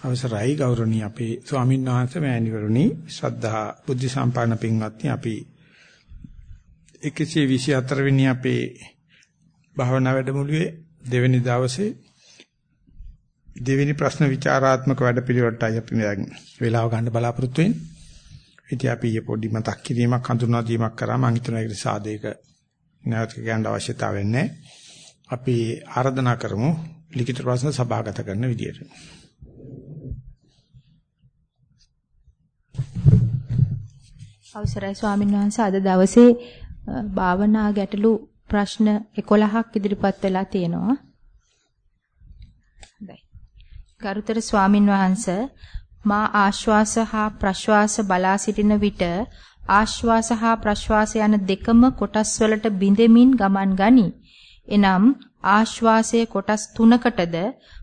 අවසරයි ගෞරවණීය අපේ ස්වාමීන් වහන්සේ මෑණිවරුනි ශ්‍රද්ධා බුද්ධ සම්පන්න පින්වත්නි අපි 124 වෙනි අපේ භාවනා වැඩමුළුවේ දෙවෙනි දවසේ දෙවෙනි ප්‍රශ්න විචාරාත්මක වැඩපිළිවෙලටයි අපි දැන් වේලාව ගන්න බලාපොරොත්තු වෙන්නේ. ඉතින් අපි පොඩි මතක් කිරීමක් හඳුනා දීමක් කරා මම හිතනවා ඒකට සාදේක නැවත කියන්න අවශ්‍යතාවයක් නැහැ. අපි ආරාධනා කරමු ලිඛිත ප්‍රශ්න සභාගත කරන විදියට. අවසරයි ස්වාමීන් වහන්සේ අද දවසේ භාවනා ගැටලු ප්‍රශ්න 11ක් ඉදිරිපත් වෙලා තියෙනවා. හොඳයි. ගරුතර ස්වාමින් වහන්සේ මා ආශ්වාස හා ප්‍රශ්වාස බලා සිටින විට ආශ්වාස හා ප්‍රශ්වාස යන දෙකම කොටස් වලට බිඳෙමින් ගමන් ගනි. එනම් ආශ්වාසයේ කොටස් 3කටද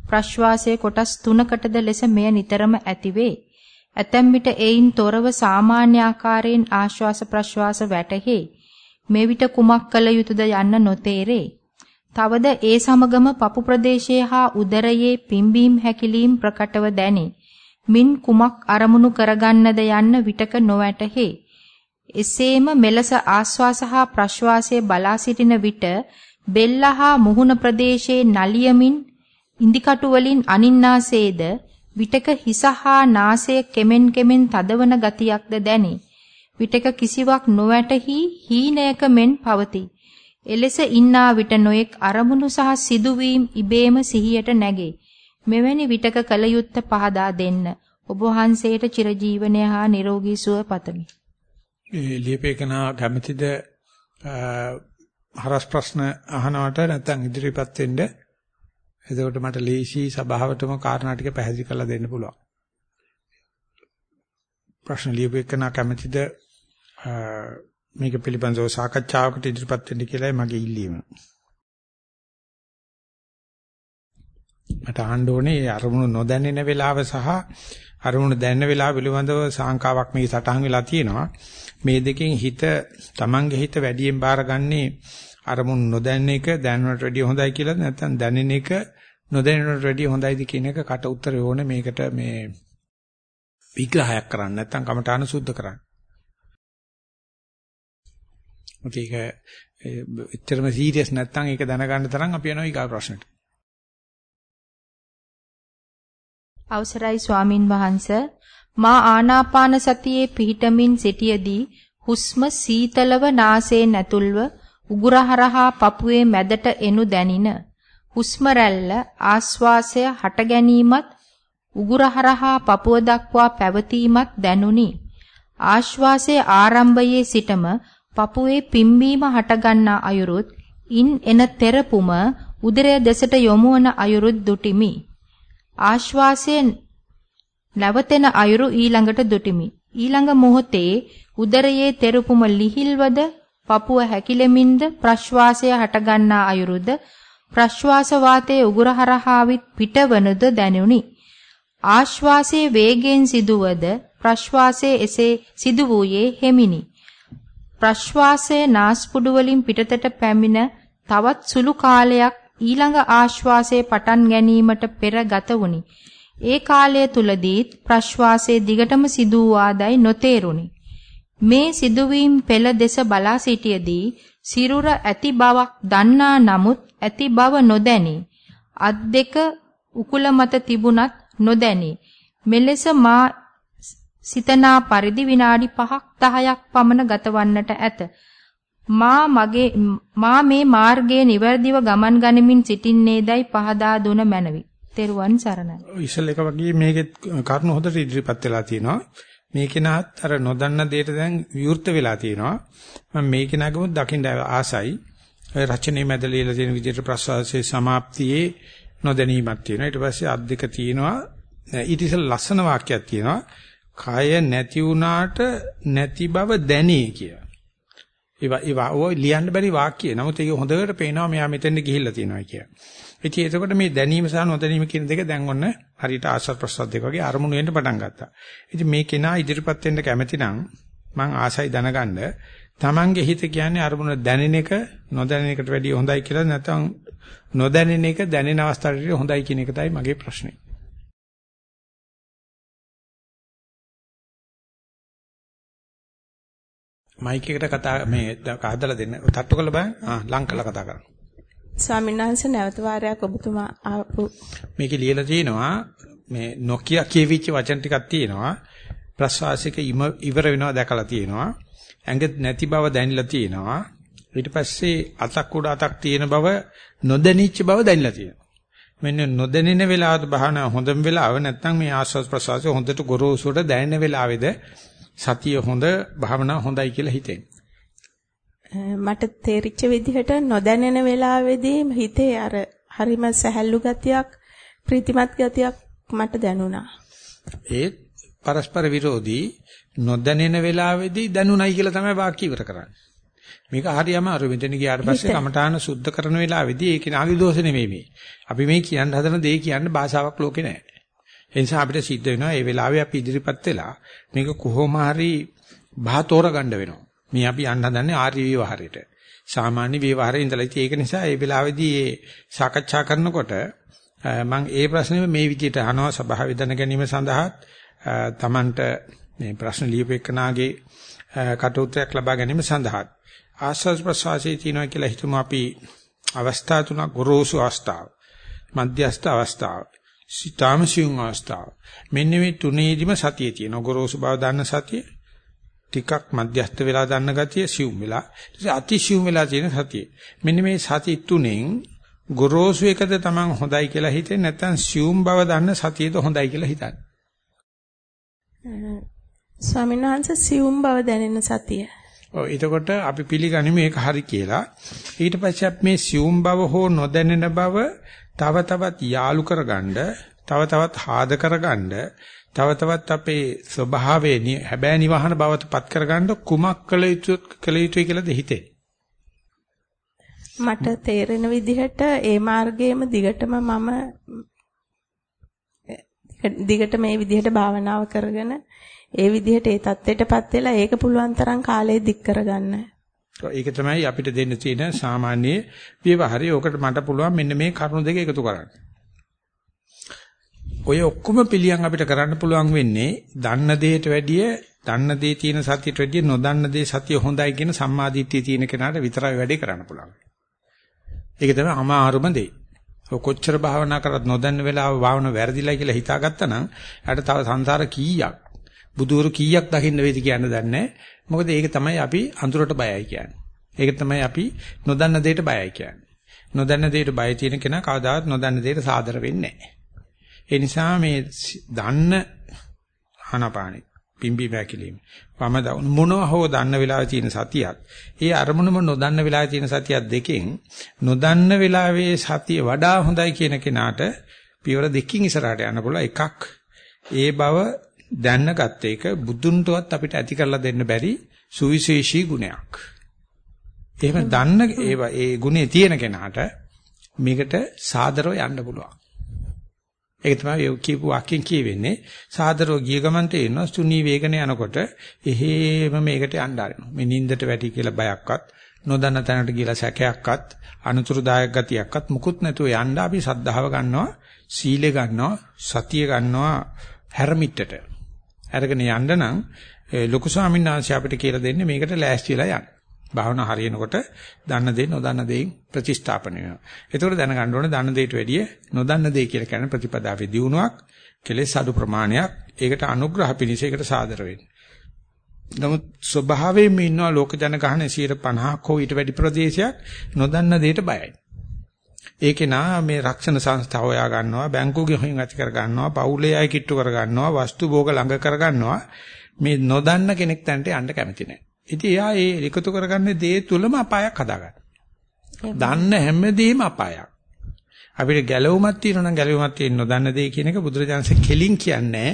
ප්‍රශ්වාසයේ කොටස් 3කටද ලෙස මෙය නිතරම ඇතිවේ. ඇතැම් විට එයින් තොරව සාමාන්‍ය ආකාරයෙන් ආශ්වාස ප්‍රශ්වාස වැටහේ. මේ විට කුමක් කළ යුතුද යන්න නොතේරේ. තවද ඒ සමගම පපු ප්‍රදේශයේ හා උදරයේ පිම්බීම් හැකිලීම් ප්‍රකටව දැනේ. මින් කුමක් අරමුණු කරගන්නද යන්න විටක නොවැටහේ. එසේම මෙලස ආශ්වාස හා ප්‍රශ්වාසයේ බලා සිටින විට බෙල්ල හා මුහුණ ප්‍රදේශයේ නලියමින් ඉන්දිකටු වලින් අනින්නාසේද විටක හිස හා නාසය කෙමෙන් කෙමෙන් තදවන ගතියක්ද දැනේ. විටක කිසිවක් නොවැටහි හීනයක මෙන් පවතී. එලෙස ඉන්නා විට නොයෙක් අරමුණු සහ සිදුවීම් ඉබේම සිහියට නැගේ. මෙවැනි විටක කල යුත්ත පහදා දෙන්න. ඔබ වහන්සේට චිරජීවනය හා නිරෝගී සුව පතමි. ඒ ලියපේකනා කැමැතිද හරස් ප්‍රශ්න අහනවට නැත්නම් ඉදිරිපත් වෙන්න එතකොට මට ලේසි සභාවටම කාරණා ටික පැහැදිලි කරලා දෙන්න පුළුවන්. ප්‍රශ්න ලියපෙකන කැමැතිද මේක පිළිබඳව සාකච්ඡාවකට ඉදිරිපත් වෙන්න කියලායි මගේ ඉල්ලීම. මට අහන්න ඕනේ අරමුණු නොදැන්නෙන වෙලාව සහ අරමුණු දැනෙන වෙලාව පිළිබඳව සාංකාවක් මේ සටහන් වෙලා තියෙනවා. මේ දෙකෙන් හිත Tamange හිත වැඩියෙන් බාරගන්නේ අරමුණු නොදැන්න එක දැනනට වැඩිය හොඳයි කියලා නැත්නම් දැනෙන එක නොදැනෙනට වැඩිය හොඳයිද කියන එක කට උත්තරය ඕනේ මේකට මේ විග්‍රහයක් කරන්න නැත්නම් කමඨාන සුද්ධ කරන්න. ඒක එච්චරම සීරියස් නැත්නම් ඒක දැනගන්න තරම් අපි යනවා ඊගා ප්‍රශ්නට. අවසරයි ස්වාමින් වහන්සේ මා ආනාපාන සතියේ පිහිටමින් සිටියේදී හුස්ම සීතලව නාසයෙන් ඇතුල්ව උගුරහරහා පපුවේ මැදට එනු දැනින හුස්ම රැල්ල ආස්වාසය හට ගැනීමත් උගුරහරහා පපුව දක්වා පැවතීමත් දැනුනි. ආශ්වාසයේ ආරම්භයේ සිටම පපුවේ පිම්බීම හටගන්නා අයුරුත් ඉන් එන තෙරපුම උදරය දෙසට යොමු වන අයුරුත් දුටිමි. ආශ්වාසයේ නැවතෙන අයුරු ඊළඟට දුටිමි. ඊළඟ මොහොතේ උදරයේ තෙරපුම ලිහිල්වද පපුව හැකිලෙමින්ද ප්‍රශ්වාසය හටගන්නා අයුරුද ප්‍රශ්වාස වාතයේ උගුර හරහාවිත් පිටවනද දැනුනි. ආශ්වාසයේ වේගයෙන් සිදුවද ප්‍රශ්වාසයේ එසේ සිදු වූයේ හෙමිනි. ප්‍රශ්වාසයේ නාස්පුඩු වලින් පිටතට පැමිණ තවත් සුළු කාලයක් ඊළඟ ආශ්වාසයේ පටන් ගැනීමට පෙර ගත වුනි. ඒ කාලය තුලදීත් ප්‍රශ්වාසයේ දිගටම සිදු වූ ආදයි නොතේරුනි. මේ සිදුවීම් පෙළ දෙස බලා සිටියේදී සිරුර ඇති බවක් දන්නා නමුත් ඇති බව නොදැනී අත් දෙක උකුල මත තිබුණත් නොදැනී මෙලෙස මා සිතනා පරිදි විනාඩි 5ක් 10ක් පමණ ගතවන්නට ඇත මා මගේ මා මේ මාර්ගයේ નિවර්දිව ගමන් ගනිමින් සිටින්නේදයි පහදා දුන මැනවි. තෙරුවන් සරණයි. ඉස්සල් එක වගේ මේකේ කරුණ හොඳට ඉදිරිපත් වෙලා තියෙනවා. මේකෙනත් අර නොදන්න දෙයට දැන් විවෘත වෙලා තියෙනවා. මම මේකෙනගම දකින්න ආසයි. රචනයේ මැද ලියලා තියෙන විදිහට ප්‍රසවාසයේ સમાප්තියේ නොදැනීමක් තියෙනවා. ඊට පස්සේ අත් දෙක තියෙනවා. ඊට ඉස්සෙල් ලස්සන වාක්‍යයක් තියෙනවා. කය නැති වුණාට නැති බව දැනේ කියලා. ඒවා ඒවා ඔය ලියන්න බැරි වාක්‍ය. නමුත් ඒක හොඳට පේනවා මෙයා මෙතෙන්ද ගිහිල්ලා තියෙනවා කියලා. ඉතින් එතකොට මේ දැනීම සහ නොදැනීම කියන දෙක දැන් ඔන්න හරියට ආශ්‍රත් ප්‍රසද්ද දෙක වගේ අරමුණු වෙන්න පටන් ගත්තා. ඉතින් මේ කෙනා ඉදිරිපත් වෙන්න කැමති නම් මං ආසයි දැනගන්න Tamange හිත කියන්නේ අරමුණ දැනෙන එක නොදැනෙන එකට වැඩිය හොඳයි කියලා නැත්නම් නොදැනෙන එක දැනෙන අවස්ථාවට හොඳයි කියන එක තමයි මගේ ප්‍රශ්නේ. මයික් එකට කතා මේ හදලා දෙන්න. තට්ටු කරලා බලන්න. ආ ලං කරලා කතා කරන්න. ස්වාමීන් වහන්සේ නැවත වාරයක් ඔබතුමා ආපු මේකේ ලියලා තියෙනවා මේ නොකිය කියවිච්ච වචන ටිකක් තියෙනවා. ප්‍රසවාසික ඉවර වෙනවා දැකලා තියෙනවා. ඇඟ නැති බව දැනিলা තියෙනවා. ඊට පස්සේ අතක් උඩ අතක් තියෙන බව නොදැනිච්ච බව දැනিলা තියෙනවා. මෙන්න නොදැනෙන වෙලාවට බහන හොඳම වෙලාව නැත්නම් මේ ආස්වාද ප්‍රසවාසය හොඳට ගොරෝසුට දැනෙන වෙලාවේද සතිය හොඳ භාවනා හොඳයි කියලා හිතෙන්නේ. මට තේරිච්ච විදිහට නොදැනෙන වෙලාවේදී හිතේ අර හරිම සැහැල්ලු ගතියක් ප්‍රීතිමත් ගතියක් මට දැනුණා. ඒ පරස්පර විරෝධී නොදැනෙන වෙලාවේදී දැනුණයි කියලා තමයි වාක්‍ය ඉවර කරන්නේ. මේක හරියම අර මෙතන ගියාට පස්සේ කමඨාන සුද්ධ කරන වෙලාවේදී ඒක නාගේ දෝෂ නෙමෙයි මේ. අපි මේ කියන්න හදන දේ කියන්න භාෂාවක් ලෝකේ නැහැ. ඒ නිසා අපිට සිද්ධ වෙනවා මේ වෙලාවේ අපි ඉදිරිපත් වෙලා මේක කොහොම හරි බහතෝර ගන්න වෙනවා. මේ අපි යන්න හදන්නේ ආර්ය විවහාරයට. සාමාන්‍ය විවහාරයේ ඉඳලා ඉතින් ඒක නිසා මේ වෙලාවේදී මේ සාකච්ඡා කරනකොට මම ඒ ප්‍රශ්නේ මේ විදිහට අහනවා සභාව විදන ගැනීම සඳහා තමන්ට මේ ප්‍රශ්න ලියපෙකනාගේ කට උත්තරයක් ලබා ගැනීම සඳහා ආස්වාද ප්‍රසවාසයේ තියෙනවා කියලා හිතමු අපි අවස්ථා තුනක් ගොරෝසු අවස්ථාව මධ්‍යස්ථ අවස්ථාව සිතාම සියුම් අවස්ථාව. මෙන්න මේ තුනේදිම සතිය තියෙනවා. ගොරෝසු බව දන්න සතිය, ටිකක් මධ්‍යස්ථ වෙලා දන්න ගතිය, සියුම් වෙලා. ඊට අති සියුම් වෙලා තියෙන සතිය. මෙන්න මේ සති තුනෙන් ගොරෝසු එකද Taman හොඳයි කියලා හිතෙන්නේ නැත්නම් සියුම් බව දන්න සතියද හොඳයි කියලා හිතන්නේ. ස්වාමීන් වහන්සේ සියුම් බව දැනෙන සතිය. ඔව් එතකොට අපි පිළිගනිමු මේක හරි කියලා. ඊට පස්සේ මේ සියුම් බව හෝ නොදැනෙන බව තව තවත් යාලු කරගන්න, තව තවත් ආද කරගන්න, තව තවත් අපේ ස්වභාවයේ හැබෑ නිවහන බවටපත් කරගන්න කුමක් කළ යුතු කළ යුතුයි කියලාද හිතේ. මට තේරෙන විදිහට ඒ මාර්ගයේම දිගටම මම දිගට මේ විදිහට භාවනාව කරගෙන ඒ විදිහට ඒ தත්ත්වයටපත් වෙලා ඒක පුළුවන් තරම් කාලය දික් කරගන්න. ඒක තමයි අපිට දෙන්න තියෙන සාමාන්‍ය ව්‍යවහාරය. ඕකට මට පුළුවන් මෙන්න මේ කරුණු දෙක එකතු කරන්න. ඔය ඔක්කොම පිළියම් අපිට කරන්න පුළුවන් වෙන්නේ දන්න දෙයට වැඩිය දන්න දේ තියෙන සතියට වැඩිය නොදන්න දේ සතිය හොඳයි කියන සම්මාදිට්ඨිය තියෙන කෙනාට විතරයි වැඩේ කරන්න පුළුවන්. ඒක තමයි අමාරුම දේ. කොච්චර භාවනා කරත් නොදන්න වෙලාව භාවන වැරදිලා කියලා හිතාගත්තා නම් එයාට තව සංසාර කීයක් බුදුරු කීයක් දකින්න වේද කියන්න දන්නේ මොකද ඒක තමයි අපි අඳුරට බයයි කියන්නේ. ඒක තමයි අපි නොදන්න දෙයට බයයි කියන්නේ. නොදන්න දෙයට බය තියෙන කෙනා කවදාවත් නොදන්න දෙයට සාදර වෙන්නේ නැහැ. ඒ නිසා මේ දන්න ආනාපානෙ පිම්බි වැකිලිම වම දවුන මොනවා හෝ දන්න වෙලාවේ තියෙන සතියක් ඒ අරමුණම නොදන්න වෙලාවේ තියෙන සතියක් දෙකෙන් නොදන්න වෙලාවේ සතිය වඩා හොඳයි කියන කෙනාට පියවර දෙකකින් ඉස්සරහට යන්න පුළුවන් එකක් ඒ බව දැනගත්ත එක බුදුන්ටවත් අපිට ඇති කරලා දෙන්න බැරි සුවිශේෂී ගුණයක්. එහෙම දන්න ඒවා ඒ ගුණේ තියෙන කෙනාට මේකට සාදරව යන්න පුළුවන්. ඒක තමයි ඔය කියපු වාක්‍යයෙන් කියවෙන්නේ සාදරව ගිය ගමන් තේරෙනවා සුනී වේගන යනකොට එහෙම මේකට යන්න ආරෙනවා. මේ නින්දට වැටි කියලා බයක්වත් නොදන්න තැනට ගිහලා සැකයක්වත් අනුතුරුදායක ගතියක්වත් මුකුත් නැතුව යන්න අපි සද්ධාව ගන්නවා සීලය ගන්නවා සතිය ගන්නවා හැරමිටට අරගෙන යන්න නම් ලොකු ස්වාමීන් වහන්සේ අපිට කියලා දෙන්නේ මේකට ලෑස්ති වෙලා යන්න. භාවනා හරියනකොට දන්න දේ නොදන්න දේෙන් ප්‍රතිස්ථාපන වෙනවා. ඒතකොට දැනගන්න ඕනේ දන්න දේට වැඩිය නොදන්න දේ කියලා කියන්නේ ප්‍රතිපදාවේ දියුණුවක්, කෙලෙස් අඩු ප්‍රමාණයක්. ඒකට අනුග්‍රහ පිණිස ඒකට සාදර වෙන්න. නමුත් ස්වභාවයෙන්ම ඉන්නවා ලෝක ජනගහන 150ක් හෝ ඊට වැඩි ප්‍රදේශයක් නොදන්න දේට බයයි. ඒකේ නා මේ රක්ෂණ සංස්ථා හොයා ගන්නවා, බැංකු ගෙහින් ඇති කර ගන්නවා, පවුලේ අය කිට්ටු කර ගන්නවා, වස්තු භෝග ළඟ කර ගන්නවා. මේ නොදන්න කෙනෙක් තැනට යන්න කැමති නැහැ. ඉතින් එයා ඒ එකතු කරගන්නේ දේ තුලම අපායක් හදාගන්න. දන්න හැමදේම අපායක්. අපිට ගැලවුමක් තියෙනවා නම් ගැලවුමක් තියෙන නොදන්න දේ කියන එක බුදුරජාණන්සේ කෙලින් කියන්නේ.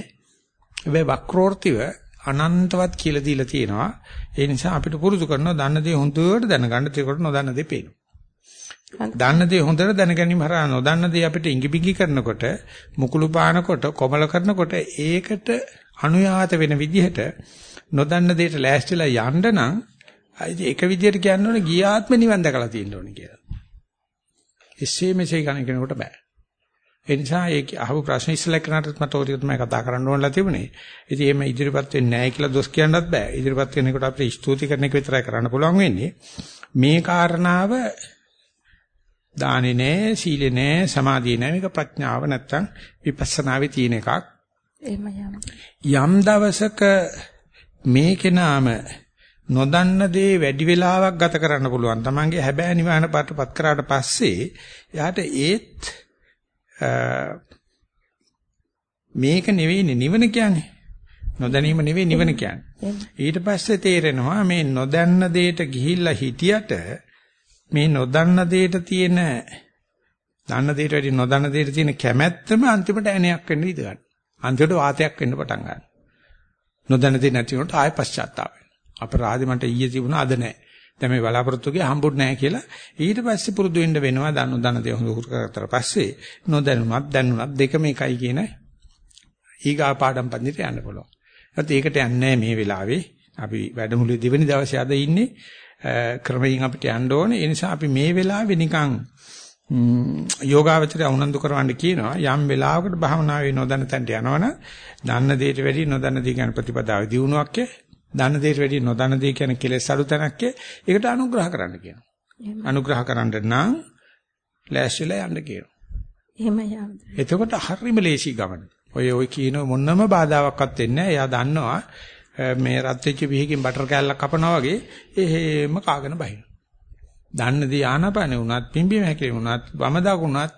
හැබැයි වක්‍රෝර්තිව අනන්තවත් කියලා දීලා තියෙනවා. ඒ නිසා අපිට පුරුදු කරනවා දන්න දේ හොඳට දැනගන්න ඒකට නොදන්න දේ පේනවා. දන්න දේ හොඳට දැනගැනීම හරහා නොදන්න දේ අපිට ඉඟිබිඟි කරනකොට මුකුළු පානකොට කොමල කරනකොට ඒකට අනුයාත වෙන විදිහට නොදන්න දෙයට ලෑස්තිලා යන්න නම් ඒක විදිහට කියන්න ඕනේ ගියාත්ම නිවන් දැකලා තියෙන්න ඕනේ කියලා. එසේ මෙසේ කණ කෙනෙකුට බෑ. ඒ නිසා ඒ අහපු ප්‍රශ්න ඉස්සෙල්ලා කරනටත් මට ඕක තමයි කතා කරන්න ඕනලා තිබුණේ. ඉතින් එහෙම ඉදිරිපත් වෙන්නේ නැහැ කියලා දොස් කියන්නත් බෑ. ඉදිරිපත් කෙනෙකුට අපිට ස්තුති කරන එක විතරයි කරන්න පුළුවන් වෙන්නේ. මේ කාරණාව දානේ නෑ, සීලේ නෑ, සමාධියේ නෑ. මේක ප්‍රඥාව නැත්තම් විපස්සනාවේ තියෙන එකක්. එහෙම යම්. යම් දවසක මේකේ නාම නොදන්න දේ වැඩි වෙලාවක් ගත කරන්න පුළුවන්. Tamange හැබෑ නිවහන පාටපත් කරාට පස්සේ එයාට ඒත් මේක නෙවෙයිනේ නිවන කියන්නේ. නොදැනීම නෙවෙයි නිවන කියන්නේ. ඊට පස්සේ තේරෙනවා මේ නොදන්න දෙයට ගිහිල්ලා හිටියට මේ නොදන්න දෙයට තියෙන දන්න දෙයට වැඩි නොදන්න දෙයට තියෙන කැමැත්තම අන්තිමට ඇණයක් වෙන්න ඉඩ ගන්නවා. අන්තිමට වාතයක් වෙන්න පටන් ගන්නවා. නොදන්න දෙයක් නැති වුණොත් ආය පශ්චාත්තාප වෙනවා. අපරාධ මට ඊයේ තිබුණා අද නැහැ. දැන් මේ බලාපොරොත්තුගේ හම්බුනේ නැහැ කියලා ඊට පස්සේ පුරුදු වෙන්න වෙනවා දන්නු දන දේ හොඳ උරු කරතර පස්සේ නොදැනුණත් දැනුණත් දෙකම එකයි කියන ඊගා පාඩම් පන්දිට යන්න පුළුවන්. ඒත් ඒකට යන්නේ මේ වෙලාවේ අපි වැඩමුළුවේ දෙවෙනි දවසේ අද ඉන්නේ ක්‍රමයෙන් අපිට යන්න ඕනේ. ඒ නිසා අපි මේ වෙලාවේ නිකන් යෝගාවචරය උනන්දු කරවන්න කියනවා යම් වෙලාවකට භාවනාවේ නොදන්න තැනට යනවනම් දන්න දෙයට වැඩි නොදන්න දේ ගැන ප්‍රතිපදාවේ දියුණුවක් දන්න දෙයට වැඩි නොදන්න දේ කියන කෙලෙස් අඩු තැනක් ඒකට අනුග්‍රහ කරන්න කියනවා. අනුග්‍රහ කරන්න නම් ලෑස්තිලා යන්න කියනවා. එහෙම යන්න. එතකොට හරිම ලේසි ගමන. ඔය ඔය කියන මොනම බාධාවක්වත් වෙන්නේ නැහැ. එයා දන්නවා මේ රත් වෙච්ච පිහකින් බටර් කෑල්ලක් කපනවා වගේ එහෙම කාගෙන බහින. දන්න දේ ආනපනේ වුණත් පිම්බීම හැකේ වුණත් වම දකුණත්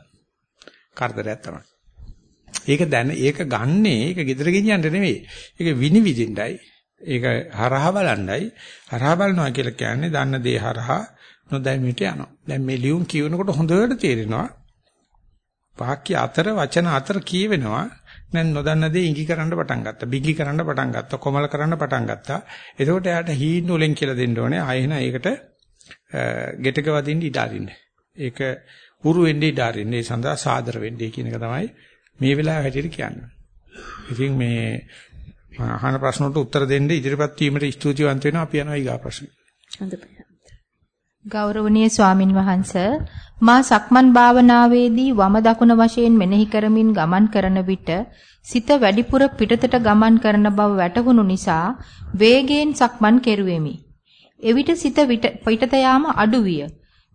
කරදරයක් තමයි. ඒක දැන ඒක ගන්නේ ඒක gedara ගෙනියන්න නෙවෙයි. ඒක විනිවිදින්නයි ඒක හරහා බලන්නයි හරහා බලනවා කියලා කියන්නේ දන්න දේ හරහා නොදැමීට යනවා. දැන් මේ ලියුම් කියනකොට හොඳට තේරෙනවා වාක්‍ය අතර වචන අතර කියවෙනවා දැන් නොදන්න දේ ඉඟි කරන්න පටන් ගත්තා. බිගි කරන්න පටන් ගත්තා. කොමල කරන්න පටන් ගත්තා. එතකොට එයාට හීන් වලින් කියලා දෙන්න ඕනේ. ආයෙන ඒකට ගෙටක වදින්න ඉඩ අරින්න. ඒක උරු වෙන්නේ ඉඩ අරින්න. ඒ සඳහා සාදර වෙන්නේ කියන එක තමයි මේ වෙලාව හැටියට කියන්නේ. ඉතින් මේ අහන ප්‍රශ්න වලට උත්තර දෙන්න ඉදිරිපත් වීමට ස්තුතිවන්ත වෙනවා. අපි යනවා ඊගා ප්‍රශ්න. ගෞරවනීය ස්වාමින් වහන්සේ මා සක්මන් භාවනාවේදී වම දකුණ වශයෙන් මෙනෙහි කරමින් ගමන් කරන විට සිත වැඩිපුර පිටතට ගමන් කරන බව වැටහුණු නිසා වේගයෙන් සක්මන් කෙරුවෙමි. එවිට සිත පිටත යාම අඩු විය.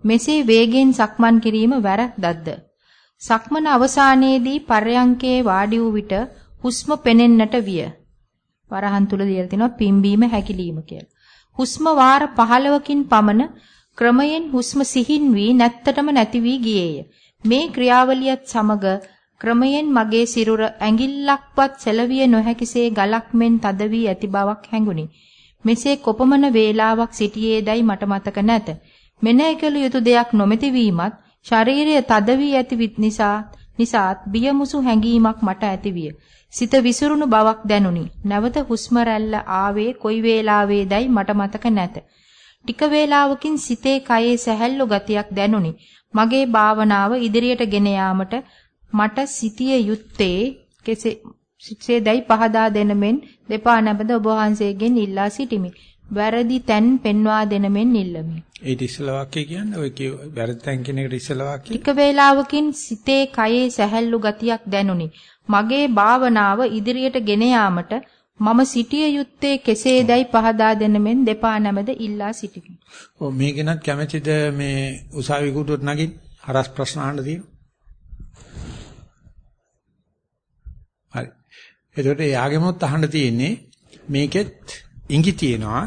මෙසේ වේගයෙන් සක්මන් කිරීම වැරද්දක්ද? සක්මන අවසානයේදී පර්යංකේ වාඩි වූ විට හුස්ම පෙනෙන්නට විය. වරහන් තුල දියලා තිනවා පිම්බීම හැකිලිම කියලා. හුස්ම වාර 15කින් පමණ ක්‍රමයෙන් හුස්ම සිහින් වී නැත්තටම නැති වී ගියේය. මේ ක්‍රියාවලියත් සමග ක්‍රමයෙන් මගේ සිරුර ඇඟිල්ලක්වත් සැලවිය නොහැකිසේ ගලක් මෙන් තද වී ඇති බවක් හැඟුනි. මෙසේ කොපමණ වේලාවක් සිටියේදයි මට මතක නැත. මෙනෙහි කළ යුතු දෙයක් නොමැති වීමත් ශරීරය තද වී ඇති නිසා නිසාත් බියමුසු හැඟීමක් මට ඇතිවිය. සිත විසිරුණු බවක් දැනුනි. නැවත හුස්ම රැල්ල ආවේ කොයි වේලාවේදයි මට මතක නැත. ටික වේලාවකින් සිතේ කයේ සැහැල්ලු ගතියක් දැනුනි. මගේ භාවනාව ඉදිරියට ගෙන යාමට මට සිටිය යුත්තේ කෙසේ සිටසේදයි පහදා දෙන මෙන් දෙපා නැමද ඔබ වහන්සේගෙන් ඉල්ලා සිටිමි. වැරදි තැන් පෙන්වා දෙන මෙන් ඉල්ලමි. ඒ ඉස්සලා වාක්‍ය කියන්නේ ඔය වැරදි තැන් කියන එකට ඉස්සලා වාක්‍ය. ටික වේලාවකින් සිතේ කයේ සැහැල්ලු ගතියක් දැනුනි. මගේ භාවනාව ඉදිරියට ගෙන යාමට මම සිටිය යුත්තේ කෙසේදයි පහදා දෙන මෙන් දෙපා නැමද ඉල්ලා සිටිමි. ඔව් මේකෙනත් කැමැතිද මේ උසාවි කුටුවට නගින් හරස් ප්‍රශ්න අහන්න තියෙනවා. හරි. එතකොට එයාගෙමොත් අහන්න තියෙන්නේ මේකෙත් ඉඟි තියෙනවා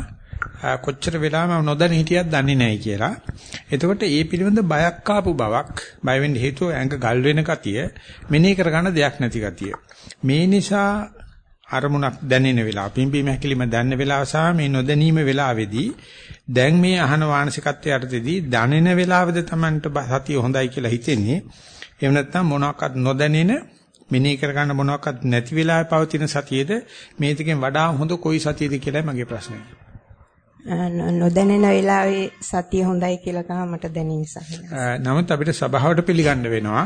කොච්චර වෙලා මම නොදැන හිටියත් දන්නේ නැහැ කියලා. එතකොට ඒ පිළිබඳ බයක් ආපු බවක් බය වෙන්න හේතුව ඇඟ ගල් වෙන ගතිය මෙනෙහි කරගන්න දෙයක් නැති ගතිය. මේ නිසා අරමුණක් දැනෙන වෙලාව පිම්බීම හැකිලිම දැනෙන වෙලාව සහ මේ නොදැනීම වෙලාවේදී දැන් මේ අහන මානසිකත්වයටදී දැනෙන වෙලාවද Tamanට සතිය හොඳයි කියලා හිතෙන්නේ. එහෙම නැත්නම් මොනවාක්වත් නොදැනෙන මෙනෙහි කරගන්න මොනවාක්වත් නැති වෙලාවේ පවතින සතියේද මේ දෙකෙන් වඩා හොඳ කොයි සතියද කියලා මගේ ප්‍රශ්නය. නොදැනෙන වෙලාවේ සතිය හොඳයි කියලා තමයි මට දැනෙන නිසා. නමුත් අපිට සබාවට පිළිගන්න වෙනවා.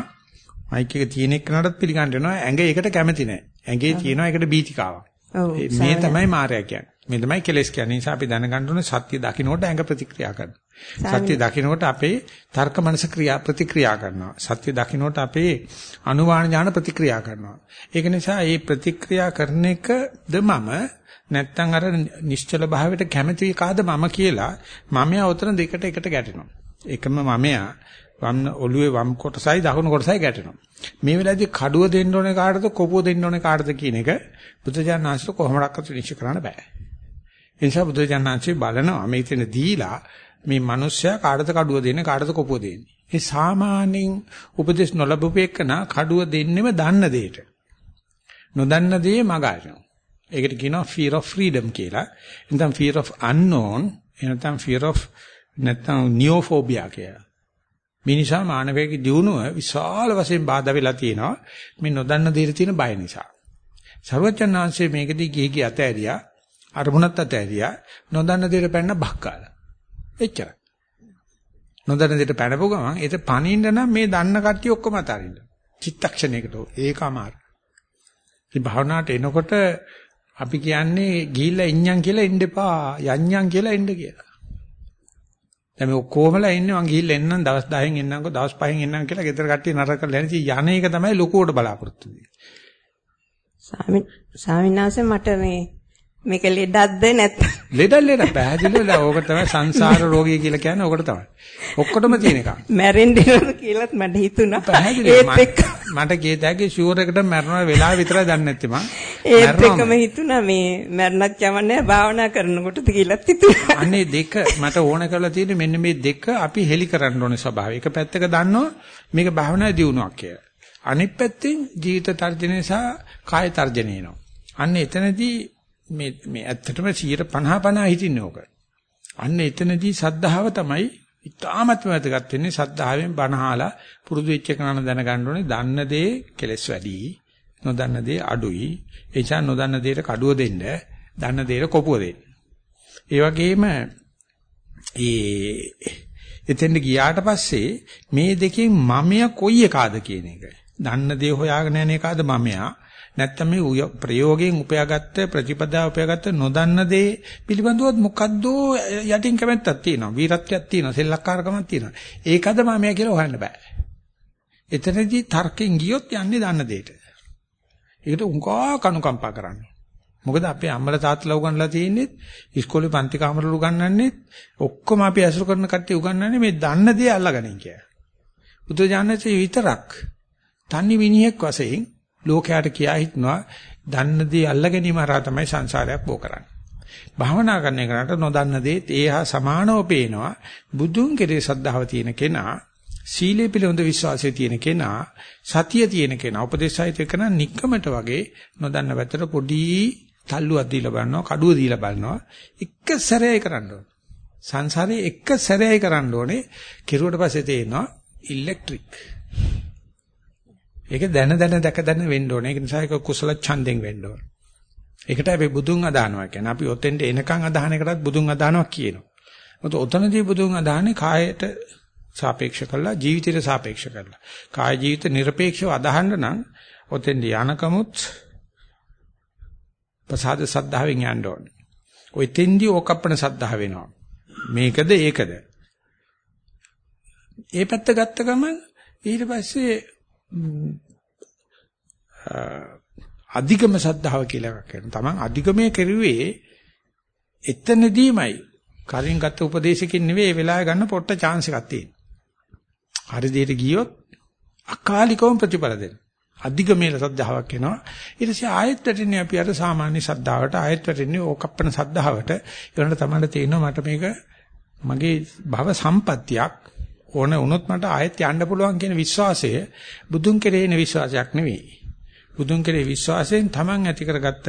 මයික් එක තියෙන එකනටත් පිළිගන්න වෙනවා. ඇඟ ඒකට කැමති නැහැ. ඇඟේ තියෙනවා ඒකට බීතිකාවක්. මේ තමයි මායя කියන්නේ. මේ තමයි කෙලස් කියන්නේ. නිසා අපි දැනගන්න ඕනේ සත්‍ය දකින්නකොට ඇඟ ප්‍රතික්‍රියා කරනවා. සත්‍ය දකින්නකොට අපේ තර්ක මනස ක්‍රියා ප්‍රතික්‍රියා කරනවා. සත්‍ය දකින්නකොට අපේ අනුමාන ඥාන ප්‍රතික්‍රියා කරනවා. ඒක නිසා මේ ප්‍රතික්‍රියා කරන එකද මම නැත්තම් අර නිශ්චල භාවයට කැමති කාද මම කියලා මමයා උතන දෙකට එකට ගැටෙනවා. එකම මමයා වම් ඔළුවේ වම් කොටසයි දකුණු කොටසයි ගැටෙනවා. මේ වෙලාවේදී කඩුව දෙන්න ඕනේ කාටද කොපුව දෙන්න ඕනේ කාටද කියන එක බුදුජානනාංශට කොහොමඩක්වත් විනිශ්චය කරන්න බෑ. ඒ නිසා බුදුජානනාංශي බලනවා මේ ඉතින් දීලා මේ මිනිස්සයා කාටද කඩුව දෙන්නේ කාටද කොපුව දෙන්නේ. ඒ සාමාන්‍යයෙන් උපදේශ නොලබපේකන කඩුව දෙන්නෙම දන්න දෙයට. නොදන්න දේ මගහරිනවා. ඒකට කියනවා fear of freedom කියලා. නැත්නම් fear of unknown, නැත්නම් fear of නැත්නම් neophobia කියලා. මේ නිසා මානවයේ දියුණුව විශාල වශයෙන් බාධා වෙලා තියෙනවා මේ නොදන්න දේට තියෙන බය නිසා. සර්වඥාන්සේ මේකදී ගිහි ගිය අතෑරියා අරමුණත් අතෑරියා නොදන්න දේට පැන්න බක්කාලා. එච්චරයි. නොදන්න දේට පැනපු ගමන් ඒක පණින්න නම් මේ දන්න කට්ටිය ඔක්කොම අතාරින්න. චිත්තක්ෂණයකට ඒක අමාරු. ඉතින් භාවනාවට එනකොට අපි කියන්නේ ගිහිල්ලා ඉඤ්ඤම් කියලා එන්න එපා යඤ්ඤම් කියලා එන්න කියලා. දැන් මේ ඔක්කොමලා ඉන්නේ මං ගිහිල්ලා එන්නම් දවස් 10න් එන්නම්කෝ දවස් 5න් එන්නම් කියලා ගෙදර කට්ටිය නරක කරලා යන ඉතින් යන එක තමයි ලොකුවට බලාපොරොත්තු වෙන්නේ. ස්වාමීන් ස්වාමීන් වහන්සේ මට මේ මේක ලෙඩක්ද නැත්නම් ලෙඩ ලෙඩ පැහැදිලිව ඕක තමයි සංසාර රෝගී කියලා කියන්නේ ඕකට තමයි. ඔක්කොටම තියෙන එකක්. මැරෙන්න කියලාත් මට හිතුණා. පැහැදිලිව මට කේතයගේ ෂුවර් එකට මැරෙනවා වෙලාව විතරයි දන්නේ නැත්තේ මං. ඒත් එකම හිතුණා මේ මැරණත් යවන්නේ භාවනා කරනකොට කියලාත් හිතුණා. අනේ දෙක මට ඕන කරලා තියෙන්නේ මෙන්න මේ දෙක අපි හෙලි කරන්න ඕනේ ස්වභාවය. එක පැත්තක දන්නවා මේක භාවනා දියුණුවක් කියලා. අනිත් පැත්තෙන් ජීවිත තර්ජනය සහ කාය තර්ජනය එනවා. අන්න එතනදී මේ මේ ඇත්තටම 150 50 හිටින්නේ ඕක. අන්න එතනදී සද්ධාව තමයි ඉතාමත්ම වැදගත් වෙන්නේ. සද්ධාවෙන් බණහාලා පුරුදු වෙච්ච කෙනා දැනගන්න ඕනේ දන්න දේ කෙලස් වැඩි නොදන්න දේ අඩුයි. එචා නොදන්න දේට කඩුව දෙන්න දන්න දේට කොපුව දෙන්න. ඒ වගේම ඒ එතෙන්ට ගියාට පස්සේ මේ දෙකෙන් මමයා කොයි එකාද කියන එක. දන්න දේ හොයාගෙන යන එකාද මමයා. නැත්තම් මේ ප්‍රයෝගයෙන් උපයාගත්ත ප්‍රතිපදාව උපයාගත්ත නොදන්න දේ පිළිබඳව මොකද්ද යටින් කැමැත්තක් තියෙනවා. වීරත්වයක් තියෙනවා. සෙල්ලක්කාරකමක් තියෙනවා. ඒකද මම කියලා හොයන්න බෑ. එතනදී තර්කෙන් ගියොත් යන්නේ දන්න දෙයට. ඒකට උංගා කනුකම්පා කරන්න. මොකද අපේ අම්මලා තාත්තලා උගන්ලා තියෙන්නේ ඉස්කෝලේ පන්ති කාමරවල උගන්වන්නේ ඔක්කොම අපි අසුර කරන කට්ටිය උගන්වන්නේ මේ දන්න දේ අල්ලගනින් කියලා. බුදුජානකසේ විතරක් තනි විනියෙක් වශයෙන් ලෝකයට කියා හිටනවා දන්න දේ අල්ල ගැනීම හරහා තමයි සංසාරයක් බෝ කරන්නේ. භාවනා කරන එකට නොදන්න දේ ඒහා සමානව පේනවා. බුදුන් කෙරේ සද්ධාව තියෙන කෙනා, සීලේ පිළිබඳ විශ්වාසය තියෙන කෙනා, සතිය තියෙන කෙනා, උපදේශයිත කෙනා নিকකමට වගේ නොදන්න පැත්තට පොඩි තල්ලුවක් දීලා බලනවා, කඩුව දීලා බලනවා. එක සැරේ කරන්න ඕනේ. සංසාරේ එක සැරේ කරන්න ඕනේ. කෙරුවට පස්සේ තේනවා ඉලෙක්ට්‍රික්. ඒක දැන දැන දැක දැන වෙන්න ඕනේ. ඒක නිසා ඒක කුසල ඡන්දෙන් වෙන්න ඕනේ. ඒකට අපි බුදුන් අදහනවා කියන්නේ අපි ඔතෙන්ට එනකන් අදහන එකටත් බුදුන් අදහනවා කියනවා. මොකද ඔතනදී බුදුන් අදහන්නේ කායයට සාපේක්ෂ කරලා ජීවිතයට සාපේක්ෂ කරලා. කාය ජීවිත নিরপেক্ষව අදහන්න නම් ඔතෙන්දී යනකමුත් ප්‍රසාද සද්ධාවෙන් යන්න ඕනේ. ඔතෙන්දී ඕකප්පණ සද්ධා වෙනවා. මේකද ඒකද. ඒ පැත්ත ගත්ත ගමන් ඊට පස්සේ අධිගම සද්ධාව කියලා එකක් කරනවා. Taman අධිගමයේ කෙරුවේ එතනදීමයි කලින් ගත්ත උපදේශකින් නෙවෙයි ඒ වෙලාවේ ගන්න පොට්ට chance එකක් තියෙනවා. හරි දෙයට ගියොත් අකාලිකවම ප්‍රතිඵල දෙන්න. අධිගමයේ සද්ධාාවක් එනවා. ඊට පස්සේ ආයෙත් වැටෙන්නේ අපි අර සාමාන්‍ය සද්ධාවට ආයෙත් වැටෙන්නේ ඕකප්පන සද්ධාවට. ඒකට තමයි තේරෙනවා මට මේක මගේ භව සම්පත්තියක් ඕන වුණොත් මට ආයෙත් යන්න පුළුවන් කියන විශ්වාසය බුදුන් කෙරෙහින විශ්වාසයක් නෙවෙයි. බුදුන් කෙරෙහි විශ්වාසයෙන් Taman ඇති කරගත්ත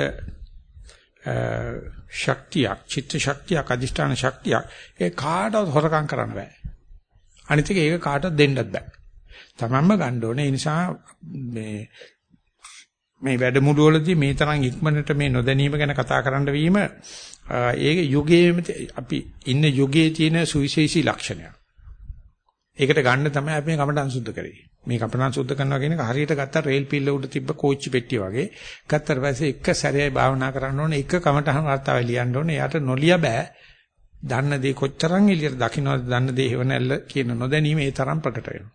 ශක්තියක්, චිත්ත ශක්තියක්, අධිෂ්ඨාන ශක්තියක් ඒ කාටවත් හොරකම් කරන්න බෑ. අනිත් එක ඒක කාටවත් දෙන්නත් බෑ. Tamanම ගන්න ඕනේ. ඒ නිසා මේ මේ වැඩමුළුවලදී මේ තරම් ඉක්මනට මේ නොදැනීම ගැන කතා කරන්න වීම ඒක යුගයේ අපි ඉන්න යුගයේ තියෙන සුවිශේෂී ලක්ෂණයක්. ඒකට ගන්න තමයි අපි මේ කමටහන් සුද්ධ කරේ. මේ කපනා සුද්ධ කරනවා කියන එක හරියට ගත්ත රේල් පිල්ල උඩ තිබ්බ කෝච්චි පෙට්ටිය වගේ. ගත්තට පස්සේ එක සැරේයි භාවනා කරන්න ඕනේ එක කමටහන් වර්තාවයි ලියන්න ඕනේ. එයාට නොලිය බෑ. දන්න දේ කොච්චරම් එළියට දකින්නවද දන්න දේ හේවණල්ල කියන නොදැනීම ඒ තරම් ප්‍රකට වෙනවා.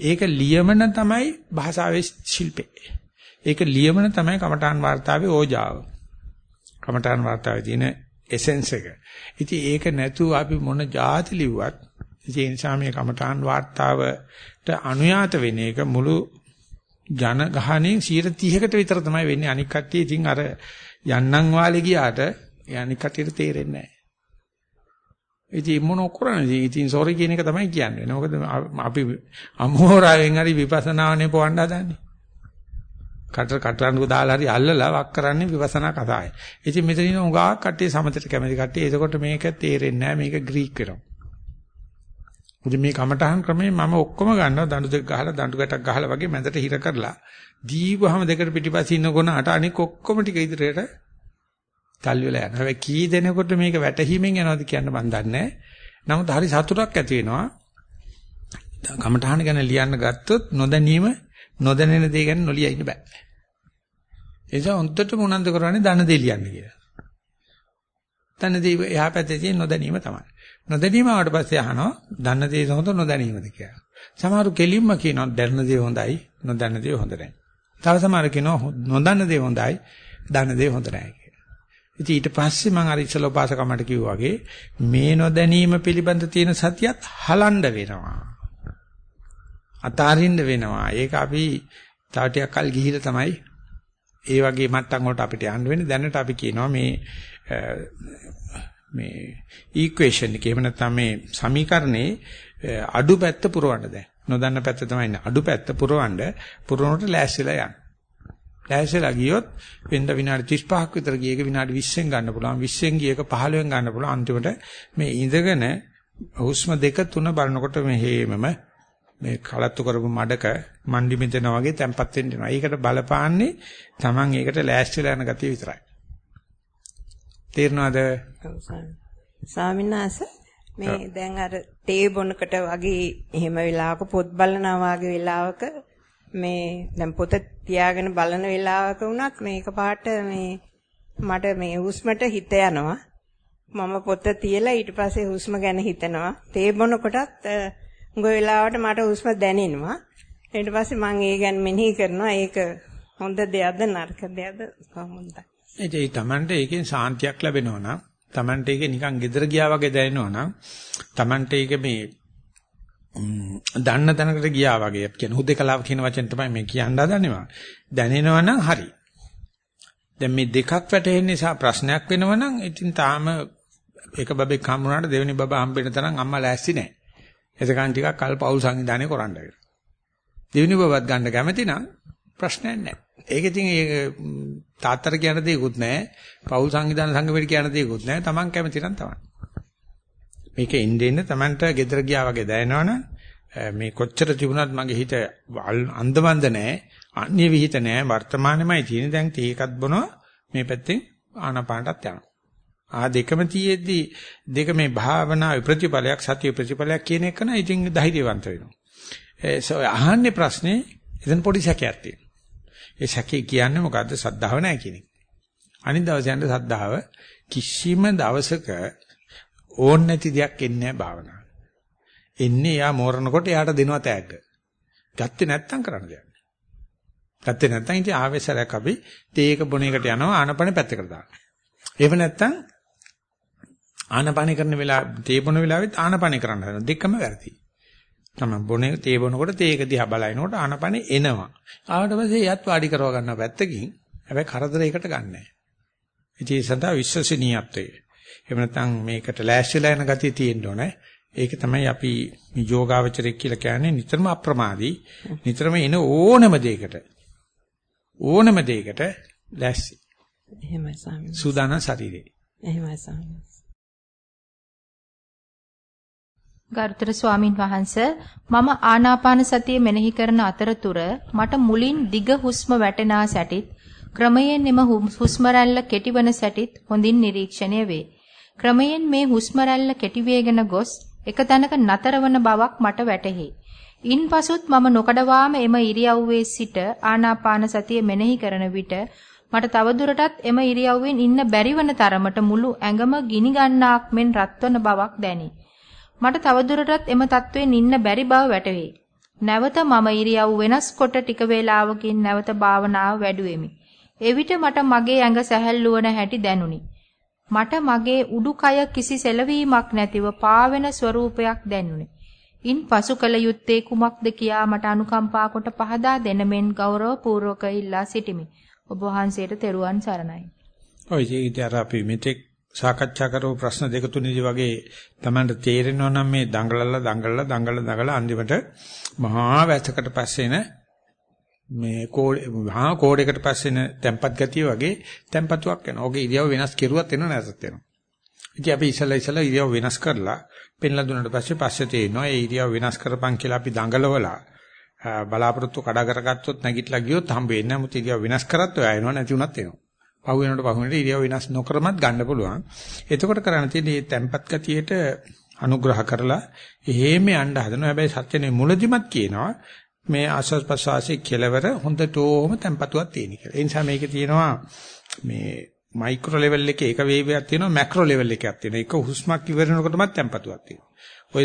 ඒක ලියමන තමයි භාෂාවේ ශිල්පේ. ඒක ලියමන තමයි කමඨාන් වර්තාවේ ඕජාව. කමඨාන් වර්තාවේ තියෙන එසෙන්ස් එක. ඉතින් ඒක නැතුව අපි මොන જાති ලිව්වත් ඒ නිසා මේ කමඨාන් වර්තාවට අනුයාත වෙන එක මුළු ජන ගහණයෙන් 130කට විතර තමයි වෙන්නේ අනික් කට්ටිය ඉතින් අර යන්නම් වාලේ ගියාට ඒ අනික් කට්ටියට තේරෙන්නේ නැහැ. ඉතින් මොන කරන්නේ ඉතින් සෝරි කියන එක තමයි කියන්නේ. මොකද අපි අමෝරාවෙන් හරි විපස්සනාවනේ පොවන්න හදන්නේ. කට කටරන්කු දාලා හරි අල්ලලා වක් කරන්නේ විපස්සනා කතාවයි. ඉතින් මෙතන ඉන්න උගා කට්ටිය සමතට කැමති කට්ටිය. එතකොට මේක තේරෙන්නේ නැහැ. මේක ග්‍රීක් වෙනවා. ඉතින් මේ කමඨහන් ක්‍රමේ මම ඔක්කොම ගන්නවා දඬු දෙක ගහලා දඬු ගැටක් ගහලා වගේ මැදට හිර කරලා දීවහම දෙකට පිටිපස්සේ ඉන්න ගොනට අනික ඔක්කොම ටික ඉදිරියට තල් වෙලා යනවා. හැබැයි කී දෙනෙකුට මේක වැටහීමෙන් යනවද කියන්න මන් දන්නේ නමුත් හරි සතුටක් ඇති වෙනවා. කමඨහන් ගැන ලියන්න ගත්තොත් නොදැනීම නොදැනෙන දේ ගැන නොලිය ඉන්න බෑ. ඒ නිසා හොන්දට මොනන්ද කරන්නේ දන්න දේ ලියන්න කියලා. දන්න දේ එහා පැත්තේ තියෙන නොදැනීම තමයි. නොදැනීම ආවට පස්සේ අහනවා දන්න දේ හොඳ නොදැනීමද කියලා. සමහරු කෙලින්ම කියනවා දැනන දේ හොඳයි නොදන්න දේ හොඳ නැහැ. තව සමහරු කියනවා නොදන්න දේ හොඳයි දන්න දේ හොඳ නැහැ කියලා. ඉතින් ඊට පස්සේ මම අර ඉස්සල උපාසකමට කිව්වා වගේ මේ නොදැනීම පිළිබඳ තියෙන සතියත් හලන්න වෙනවා. අතාරින්න වෙනවා. ඒක අපි තව ටිකක් කල් ගිහිල්ලා තමයි ඒ වගේ මට්ටම් වලට අපිට යන්න වෙන්නේ. දැනට අපි කියනවා මේ මේ ඊක්වේෂන් එක එහෙම නැත්නම් මේ සමීකරණේ eh, අඩු පැත්ත පුරවන්න දැන්. නොදන්න පැත්ත තමයි ඉන්නේ. අඩු පැත්ත පුරවන්න පුරවනට ලෑස්තිලා යන්න. ලෑස්තිලා ගියොත් වෙන්න විනාඩි 35ක් විතර ගියේක විනාඩි 20ෙන් ගන්න පුළුවන්. 20ෙන් ගියේක 15ෙන් ගන්න පුළුවන්. අන්තිමට මේ ඉඳගෙන හුස්ම දෙක තුන බලනකොට මේ හේමම මේ කලත්තු කරපු මඩක මණ්ඩි මෙතන වගේ තැම්පත් වෙන්න වෙනවා. ඒකට බලපාන්නේ Taman ඒකට ලෑස්තිලා යන ගතිය විතරයි. තේරෙනවද? ස්වාමීන් මේ දැන් අර තේ බොනකට වගේ එහෙම වෙලාවක පොත් බලනවා වගේ වෙලාවක මේ දැන් පොත තියාගෙන බලන වෙලාවක වුණත් මේක පාට මේ මට මේ හුස්මට හිත යනවා. මම පොත තියලා ඊට පස්සේ හුස්ම ගැන හිතනවා. තේ බොනකොටත් උඟ වෙලාවට මට හුස්ම දැනෙනවා. ඊට පස්සේ මම ඒ ගැන මෙනෙහි කරනවා. ඒක හොඳ දෙයක්ද නරක දෙයක්ද? කොහොමද ඒ තමන්ට ඒකෙන් සාන්තියක් ලැබෙනවා නම් තමන්ට ඒක නිකන් gedara ගියා වගේ දැනෙනවා නම් තමන්ට ඒක මේ දන්න තැනකට ගියා වගේ කියන හුදේකලාව කියන වචෙන් තමයි මේ කියන්න හදන්නේ. දැනෙනවා නම් හරි. දැන් මේ දෙකක් වැටෙන නිසා ප්‍රශ්නයක් වෙනවා නම් ඉතින් තාම එක බබෙක් හම්බුනාට දෙවෙනි බබා හම්බෙන්න තරම් අම්මා ලෑස්ති නැහැ එතකන් ටිකක් කල් පෞල් සංවිධානය කරන්න වෙනවා දෙවෙනි බබත් ගන්න කැමති නම් ප්‍රශ්නයක් නැහැ ඒක ඉතින් ඒක තාත්තට කියන දේකුත් නැහැ. පෞල් සංවිධාන සංගමයට කියන දේකුත් නැහැ. Taman කැමති නම් තමයි. මේක ඉන්නේ ඉන්න Tamanට gedara ගියා වගේ දැනෙනවනම් මේ කොච්චර තිබුණත් මගේ හිත අන්දමන්ද නැහැ. අන්‍ය විහිිත නැහැ. වර්තමානෙමයි තියෙන්නේ. දැන් තීකත් බොනවා මේ පැත්තෙන් ආනාපානටත් යනවා. ආ දෙකම තියෙද්දි දෙක මේ භාවනා ප්‍රතිපලයක් සතිය ප්‍රතිපලයක් කියන එක නයි ඉතින් ධෛර්යවන්ත වෙනවා. ඒ අහන්නේ ප්‍රශ්නේ එතන පොඩි සැකයක් තියෙනවා. ඒ සැකේ කියන්නේ මොකද්ද? සද්ධාව නැහැ කියන එක. අනිත් දවසේ යන සද්ධාව කිසිම දවසක ඕන් නැති දෙයක් එන්නේ නැහැ භාවනාව. එන්නේ යා මෝරනකොට යාට දෙනවා තෑග්ග. ගත්තේ නැත්තම් කරන්න දෙයක් නැහැ. ගත්තේ නැත්තම් ඉතින් ආවෙසරයක් අපි තේක බොන එකට යනවා ආනපන පැත්තකට දානවා. එහෙම නැත්තම් ආනපන කරන වෙලාව තේ බොන වෙලාවෙත් ආනපන කරන්න හදනවා. දෙකම වැරදි. තමයි බොනේ තේ බොනකොට තේක දිහා බලනකොට ආනපනේ එනවා. ආවට පස්සේ යත් වාඩි කරව ගන්නවා පැත්තකින්. හැබැයි කරදරයකට ගන්නෑ. ඉතින් ඒ සඳහා විශ්වසනීයත්වය. එහෙම නැත්නම් මේකට ලෑස්තිලා යන ගතිය තියෙන්න ඕනේ. ඒක තමයි අපි මේ යෝගාවචරයක් කියලා කියන්නේ නිතරම අප්‍රමාදී. නිතරම එන ඕනම දෙයකට ඕනම දෙයකට ලෑස්ති. එහෙමයි ස්වාමීනි. සූදානම් ශරීරේ. එහෙමයි ස්වාමීනි. ගරුතර ස්වාමින් වහන්ස මම ආනාපාන සතිය මෙනෙහි කරන අතරතුර මට මුලින් දිග හුස්ම වැටෙනා සැටිත් ක්‍රමයෙන් එම හුස්ම රැල්ල කෙටිවන සැටිත් හොඳින් නිරීක්ෂණය වේ. ක්‍රමයෙන් මේ හුස්ම රැල්ල කෙටි වේගෙන ගොස් එක තැනක නතර වන බවක් මට වැටහි. ඉන්පසුත් මම නොකඩවාම එම ඉරියව්වේ සිට ආනාපාන සතිය මෙනෙහි කරන විට මට තවදුරටත් එම ඉරියව්වෙන් ඉන්න බැරිවන තරමට මුළු ඇඟම ගිනි ගන්නාක් මෙන් රත්වන බවක් දැනේ. මට තවදුරටත් එම තත්වයෙන් ඉන්න බැරි බව වැටහේ. නැවත මම ඉරියව් වෙනස් කොට ටික වේලාවකින් නැවත භාවනාව වැඩුවෙමි. එවිට මට මගේ ඇඟ සැහැල්ලු වන හැටි දැනුනි. මට මගේ උඩුකය කිසි සෙලවීමක් නැතිව පාවෙන ස්වරූපයක් දැනුනි. ඉන් පසු කල යුත්තේ කුමක්ද කියා මට අනුකම්පා කොට පහදා දෙන මෙන් ගෞරවපූර්වක ඉල්ලා සිටිමි. ඔබ වහන්සේට තෙරුවන් සරණයි. ඔය ඉතින් අපි මෙතෙක් සාකච්ඡා කරපු ප්‍රශ්න දෙක තුනේදී වගේ Tamanට තේරෙනවා නම් මේ දඟලලා දඟලලා දඟලලා දඟලලා අන්තිමට මහා වැසකට පස්සේන මේ කෝඩ් මහා කෝඩයකට පස්සේන tempat ගතිය වගේ tempatuක් වෙනවා. ඔගේ ඉරියව් වෙනස් කෙරුවත් එනවා නැසත් වෙනවා. ඉතින් අපි ඉස්සලා ඉස්සලා ඉරියව් වෙනස් කරලා පෙන්ලා දුන්නාට පස්සේ පස්සේ තේරෙනවා ඒ ඉරියව් වෙනස් කරපන් කියලා අපි දඟලවලා බලාපොරොත්තු කඩා කරගත්තොත් නැගිටලා ගියොත් හම්බ වෙන්නේ නැහැ. මුත් ඉරියව් වෙනස් කරත් ඔය ආයෙනවා නැති උනත් එනවා. පහු වෙනකොට පහු වෙනකොට ඉරියව් වෙනස් නොකරමත් ගන්න පුළුවන්. එතකොට කරන්න තියෙන්නේ මේ tempat ගතියට අනුග්‍රහ කරලා එහෙම යන්න හදනවා. හැබැයි සත්‍යනේ මුලදිමත් කියනවා මේ ආස්වාස් ප්‍රසවාසයේ කෙලවර හොඳටම tempatuවක් තියෙන කියලා. ඒ නිසා මේකේ තියෙනවා මේ මයික්‍රෝ ලෙවල් එකේ එක වේවයක් තියෙනවා මැක්‍රෝ ලෙවල් එකක් තියෙනවා. එක හුස්මක් ඉවර වෙනකොටමත් tempatuවක් තියෙනවා. ඔය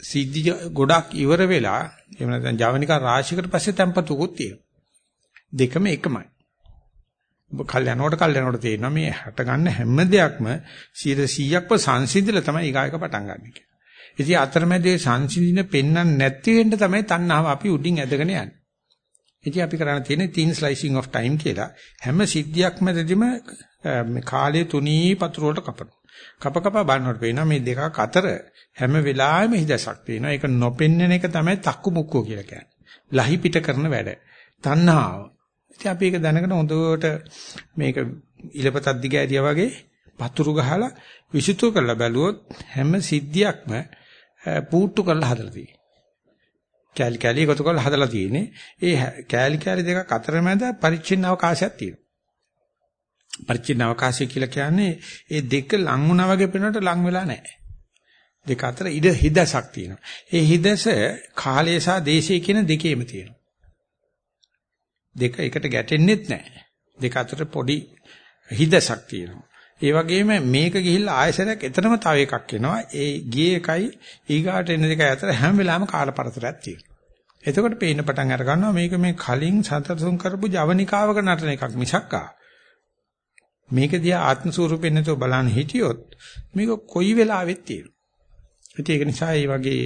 සිද්ධි ගොඩක් ඉවර වෙලා එහෙම නැත්නම් ජවනිකා රාශියකට පස්සේ tempatuකුත් තියෙනවා. දෙකම එකමයි. ඔබ කල් යනකොට කල් යනකොට තේරෙනවා මේ හට ගන්න හැම දෙයක්ම 100%ක්ම සංසිඳිලා තමයි ඊගායක පටන් ගන්න කියලා. ඉතින් අතරමැදේ සංසිඳින පෙන්වන්න නැති වෙන්න තමයි තණ්හාව අපි උඩින් ඇදගෙන යන්නේ. ඉතින් අපි කරන්න තියෙන්නේ thin slicing of time කියලා හැම සිද්ධියක් මැදදීම මේ කාලය තුනී පතුර වලට කපනවා. කප කප බලනකොට පේනවා මේ දෙකක් අතර හැම වෙලාවෙම හිදසක් තියෙනවා. ඒක නොපෙන්නන එක තමයි තක්කු මුක්කෝ කියලා කියන්නේ. ලහි පිට කරන වැඩ. තණ්හාව. ඉතින් අපි ඒක දැනගෙන හොඳට මේක ඉලපතක් දිගෑරියා වගේ පතුරු ගහලා විසුතු කරලා බැලුවොත් හැම සිද්ධියක්ම පූට්ටු කරලා හදලා තියෙනවා. කැලි කැලි එකතු කරලා හදලා තියෙන්නේ. ඒ කැලි කැලි දෙකක් අතරමැද පරිච්ඡින්න අවකාශයක් තියෙනවා. පරිච්ඡින්න අවකාශය කියලා කියන්නේ ඒ දෙක ලං වුණා වගේ පේනකොට ලං වෙලා නැහැ. දෙක අතර ඉඩ හිදසක් තියෙනවා. ඒ හිදස කාලය සහ දේශය කියන දෙකේම තියෙනවා. දෙක එකට ගැටෙන්නෙත් නැහැ. දෙක අතර පොඩි හිදසක් තියෙනවා. ඒ වගේම මේක ගිහිල්ලා ආයසරයක් එතනම තව එකක් එනවා. ඒ ගියේ එකයි ඊගාට එන දෙක අතර හැම වෙලාවෙම කාලපරතරයක් තියෙනවා. එතකොට පේන්න පටන් අර ගන්නවා මේක මේ කලින් සතරසුන් කරපු ජවනිකාවක නටන එකක් මිසක්කා. මේක දිහා ආත්ම ස්වරූපෙන් නැතුව බලන්න හිටියොත් මේක කොයි වෙලාවෙත් තියෙනවා. ඉතින් ඒක නිසා මේ වගේ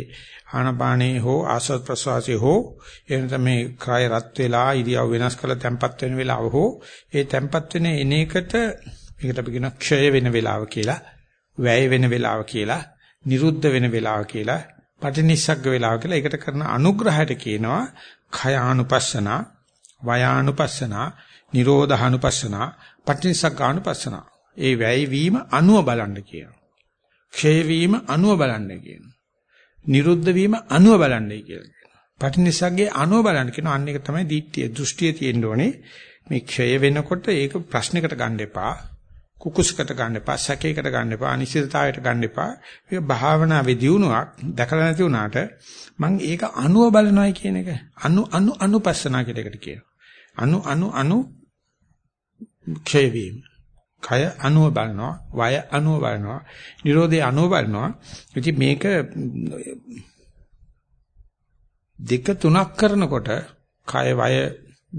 ආනපානේ හෝ ආස්වාද ප්‍රසවාසයේ හෝ එනත මේ කය රත් වෙලා ඉරියව් වෙනස් කරලා තැම්පත් වෙන වෙලාව හෝ ඒ තැම්පත් වෙන එන එකට මේකට අපි කියන ක්ෂය වෙන වෙලාව කියලා වැය වෙන වෙලාව කියලා නිරුද්ධ වෙන වෙලාව කියලා පටිනිස්සග්ග වෙලාව කියලා ඒකට කරන අනුග්‍රහයට කියනවා khයානුපස්සනා වයානුපස්සනා නිරෝධානුපස්සනා පටිනිස්සග්ගානුපස්සනා. ඒ වැය වීම අනුව බලන්න කියනවා. ක්ෂය වීම අනුව බලන්න කියනවා. නිරුද්ධ වීම අනුව බලන්නයි කියලා කියනවා. පටිනිසග්ගේ අනුව බලන්න කියනවා. අන්න එක තමයි දීට්ඨිය දෘෂ්ටිය තියෙන්න ඕනේ. මේ ක්ෂය වෙනකොට ඒක ප්‍රශ්නයකට ගන්න එපා. කුකුසකට ගන්න එපා. සැකයකට ගන්න එපා. අනිශ්චිතතාවයට ගන්න එපා. මේක භාවනාවේ දියුණුවක් දැකලා නැති වුණාට මම ඒක අනුව බලනවායි කියන එක අනු අනු අනුපස්සනා කියලා එකට කියනවා. අනු අනු අනු ක්ෂය වීම. කය අනුව බලනවා, වය අනුව බලනවා, Nirodhe අනුව බලනවා. ඉතින් මේක දෙක තුනක් කරනකොට කය වය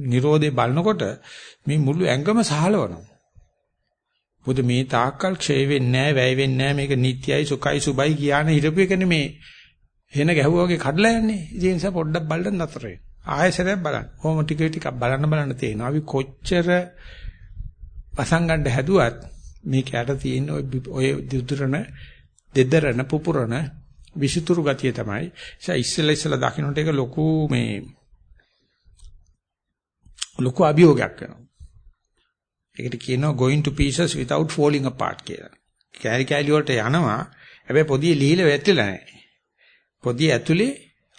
Nirodhe බලනකොට මේ මුළු ඇඟම සහලවනවා. මොකද මේ තාක්කල් ක්ෂය වෙන්නේ නැහැ, වැය වෙන්නේ නැහැ, මේක නිට්යයි, සුඛයි, සුබයි කියන හිරපු එකනේ මේ හෙන ගැහුවා වගේ කඩලා යන්නේ. ඒ නිසා පොඩ්ඩක් බලන්න නතර වෙන්න. ආයෙසරයක් බලන්න. කොහොම ටික ටික බලන්න බලන්න තේනවා. අපි කොච්චර පසංගණ්ඩ හැදුවත් මේක යට තියෙන ඔය දුදුරන දෙදරන පුපුරන විෂිතුරු ගතිය තමයි. ඒ ඉස්සෙල්ලා ඉස්සෙල්ලා දකින්නට ඒක ලොකු මේ ලොකු අභියෝගයක් වෙනවා. ඒකට කියනවා going to pieces without falling apart කියලා. කෑලි කෑලි වලට යනවා. හැබැයි පොදිය ලිහිල වැටෙලා නැහැ. පොදිය ඇතුලේ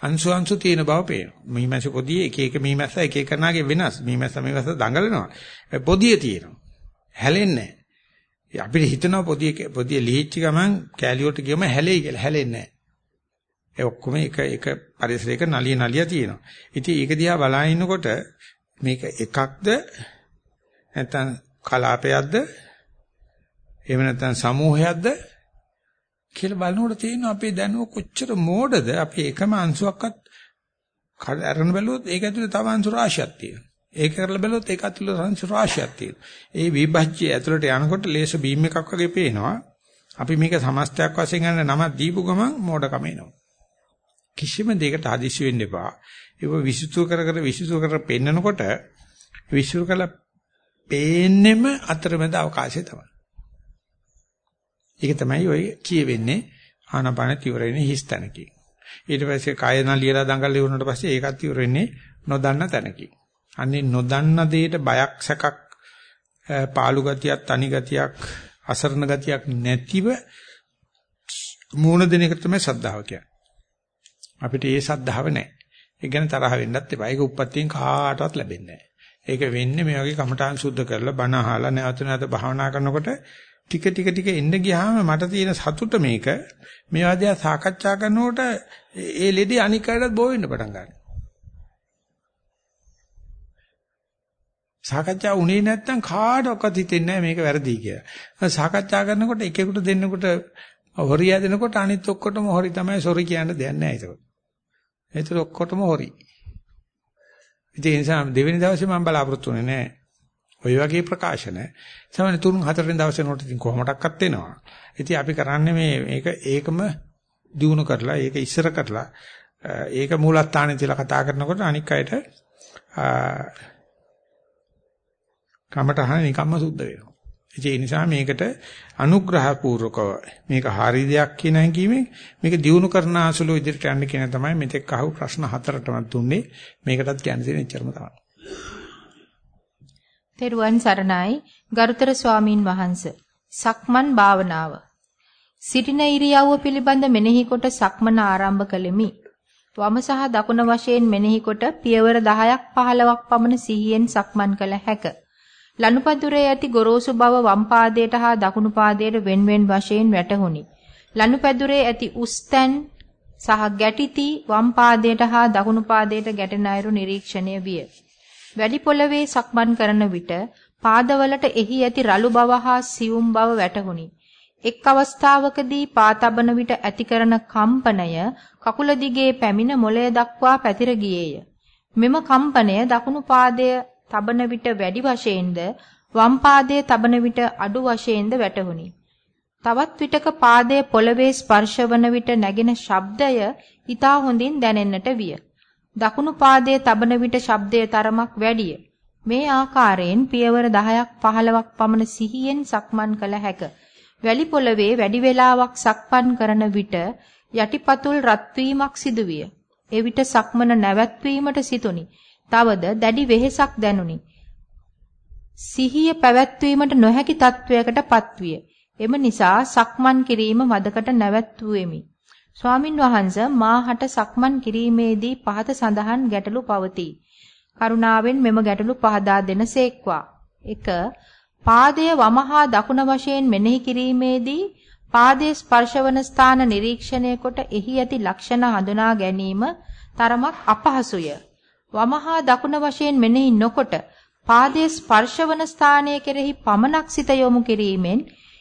අංශු අංශු තියෙන බව පේනවා. මීමැසි පොදිය එක එක මීමැස්ස එක එක කරනාගේ වෙනස්. මීමැස්ස මීමැස්ස දඟලනවා. පොදිය තියෙනවා. හැලෙන්නේ නැහැ. අපිට හිතනවා පොදිය පොදිය ලිහිච්ච ගමන් කැලියට ගියම හැලෙයි කියලා. හැලෙන්නේ නැහැ. ඒ ඔක්කොම එක එක පරිසරයක නලිය නලිය තියෙනවා. ඉතින් ඒක දිහා බලනකොට මේක එකක්ද නැත්නම් කලාපයක්ද එහෙම නැත්නම් සමූහයක්ද කියලා බලනකොට තේරෙනවා අපේ දැනුම කොච්චර මෝඩද අපි එකම අංශුවක්වත් අරගෙන බැලුවොත් ඒක ඇතුලේ තව අංශු රාශියක් තියෙනවා. ඒක කරලා බැලුවොත් ඒක ඇතුලේ අංශු රාශියක් තියෙනවා. ඒ විභජ්‍ය ඇතුලට යනකොට ලේස බීම් එකක් වගේ පේනවා. අපි මේක සමස්තයක් වශයෙන් ගන්න නම දීපු ගමන් මෝඩකම එනවා. කිසිම දෙයකට හදිස්සි වෙන්න එපා. ඒක විසුතු කර කර විසුතු කර පෙන්නකොට විසුතු කළ පේන්නෙම අතරමැද අවකාශය තමයි. ඒක තමයි ඔය කියවෙන්නේ ආනාපාන තිවර වෙන්නේ හිස් තැනකින්. ඊට පස්සේ කය නලියලා දඟල් ඉවරනට පස්සේ ඒකත් ඉවර වෙන්නේ නොදන්න තැනකින්. අන්නේ නොදන්න දෙයට බයක් සැකක් පාළු ගතියක් තනි ගතියක් අසරණ ගතියක් නැතිව මූණ දෙන එක තමයි සද්ධාව කියන්නේ. අපිට ඒ සද්ධාව නැහැ. ඒ ගැන තරහ වෙන්නත් එපා. ඒක උප්පත්තියෙන් කාටවත් ලැබෙන්නේ නැහැ. ඒක වෙන්නේ මේ වගේ කමඨාන් සුද්ධ කරලා බණ අහලා නැවත නැවත භාවනා කරනකොට ටික ටික ටික එන්න ගියාම මට තියෙන සතුට මේක මේ ආදියා සාකච්ඡා කරනකොට ඒ ලෙඩේ අනික් අයටත් බෝ වෙන්න පටන් ගන්නවා. සාකච්ඡා උනේ නැත්තම් කාටවත් හිතෙන්නේ නැහැ මේක වැරදි කියලා. සාකච්ඡා කරනකොට එකෙකුට දෙන්නෙකුට හොරිය දෙනකොට අනිත් ඔක්කොටම හොරි තමයි සොරි කියන්න දෙයක් නැහැ ඒක. ඒතර ඔක්කොටම හොරි. ඉතින් ඒ නිසා දෙවෙනි දවසේ මම බලාපොරොත්තු වෙන්නේ නැහැ. ওই වගේ ප්‍රකාශන සමහර තුන් හතරවෙනි දවසේ නෝට ඉතින් කොහොමඩක්වත් එනවා. ඉතින් අපි කරන්නේ මේ මේක ඒකම දිනු කරලා ඒක ඉස්සර කරලා ඒක මූලස්ථානයේ තියලා කතා කරනකොට අනික් අයට කමටහන නිකම්ම සුද්ධ වෙනවා. ඒ නිසා මේකට අනුග්‍රහ පූර්වකව මේක හරි දෙයක් කියන හැඟීමෙන් මේක දිනු කරන අසුළු ඉදිරියට යන්න කියන තමයි මෙතෙක් අහපු ප්‍රශ්න හතරටම දුන්නේ මේකටත් කියන්න තියෙන ඉච්චරම තමයි. තෙරුවන් සරණයි ගරුතර ස්වාමින් වහන්සේ. සක්මන් භාවනාව. සිටින ඉරියව්ව පිළිබඳ මෙනෙහි කොට සක්මන ආරම්භ කළෙමි. වම සහ දකුණ වශයෙන් මෙනෙහි කොට පියවර 10ක් 15ක් පමණ සිහියෙන් සක්මන් කළ හැකිය. ලනුපැදුරේ ඇති ගොරෝසු බව වම් පාදයට හා දකුණු පාදයට වෙන්වෙන් වශයෙන් වැටහුණි. ලනුපැදුරේ ඇති උස්තැන් සහ ගැටිති වම් පාදයට හා දකුණු පාදයට ගැටෙන අයුරු නිරීක්ෂණය විය. වැඩි පොළවේ සක්මන් කරන විට පාදවලට එහි ඇති රළු බව හා සියුම් බව වැටහුණි. එක් අවස්ථාවකදී පාතබන විට ඇති කරන කම්පනය කකුල දිගේ පැමිණ මොළය දක්වා පැතිර ගියේය. මෙම කම්පනය දකුණු පාදය තබන විට වැඩි වශයෙන්ද වම් පාදයේ තබන විට අඩු වශයෙන්ද වැටහුණි. තවත් විටක පාදයේ පොළවේ ස්පර්ශවන විට නැගෙන ශබ්දය ඊතා හොඳින් දැනෙන්නට විය. දකුණු පාදයේ තබන විට ශබ්දයේ තරමක් වැඩිය. මේ ආකාරයෙන් පියවර 10ක් 15ක් පමණ සිහියෙන් සක්මන් කළ හැක. වැලි පොළවේ වැඩි වේලාවක් සක්මන් කරන විට යටිපතුල් රත් වීමක් සිදුවිය. එවිට සක්මන නැවැත්වීමට සිතුනි. තවද දැඩි වෙහෙසක් දැනුනි. සිහිය පැවැත්වීමට නොහැකි තත්වයකට පත්විය. එම නිසා සක්මන් කිරීම මදකට නැවැත්වුවෙමි. ස්වාමින් වහන්සේ මාහට සක්මන් කිරීමේදී පහත සඳහන් ගැටලු පවතී. කරුණාවෙන් මෙම ගැටලු පහදා දෙනසේක්වා. 1. පාදය වමහා දකුණ වශයෙන් මෙනෙහි කිරීමේදී පාදයේ ස්පර්ශවන ස්ථාන නිරීක්ෂණය කොට එහි ඇති ලක්ෂණ හඳුනා ගැනීම තරමක් අපහසුය. වමහා දකුණ වශයෙන් මෙනෙහි නොකොට පාදයේ ස්පර්ශවන ස්ථානයේ කෙරෙහි පමනක් සිත යොමු කිරීමෙන්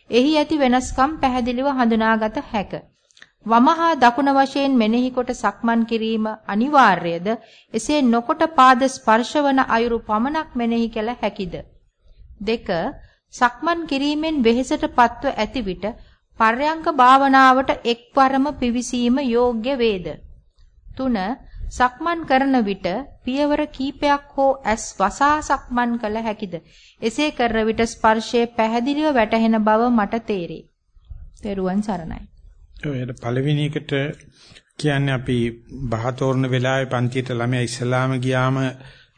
එහි ඇති වෙනස්කම් පැහැදිලිව හඳුනාගත හැක. වමහා දකුණ වශයෙන් මෙනෙහි කොට සක්මන් කිරීම අනිවාර්යද? එසේ නොකොට පාද ස්පර්ශවන අයුරු පමණක් මෙනෙහි කළ හැකිද? 2. සක්මන් කිරීමෙන් වෙහෙසට පත්ව ඇති විට පර්යංක භාවනාවට එක්වරම පිවිසීම යෝග්‍ය වේද? 3. සක්මන් කරන විට පියවර කීපයක් හෝ ඇස් වසා සක්මන් කළ හැකිද? එසේ කරන විට ස්පර්ශයේ පැහැදිලිව වැටහෙන බව මට තේරේ. තෙරුවන් සරණයි. ඔය පළවෙනි එකට කියන්නේ අපි බහතෝරන වෙලාවේ පන්තියට ළමයා ඉස්සලාම ගියාම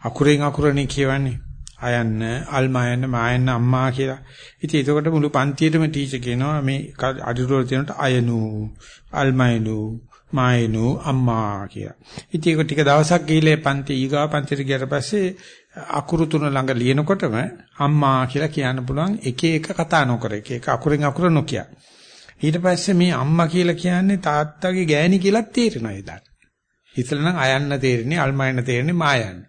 අකුරෙන් අකුරනේ කියවන්නේ. අයන්න, අල්මායන්න, මායන්න අම්මා කියලා. ඉතින් ඒකට මුළු පන්තියේම ටීචර් කියනවා මේ අඩුරවල තියෙනට අයනු, අල්මායනු, මායනු අම්මා කියලා. ඉතින් ඒක ටික දවසක් ගිහලා පන්ති ඊගා පන්තිට ගියට පස්සේ අකුරු තුන ළඟ ලියනකොටම අම්මා කියලා කියන්න පුළුවන් එක එක කතා නොකර එක එක අකුරෙන් අකුර නොකිය. ඊට පස්සේ මේ අම්මා කියලා කියන්නේ තාත්තගේ ගෑණි කියලා තේරෙනවා එදාට. ඉතල නම් අයන්න තේරෙන්නේ අල්මයන්න තේරෙන්නේ මායන්න.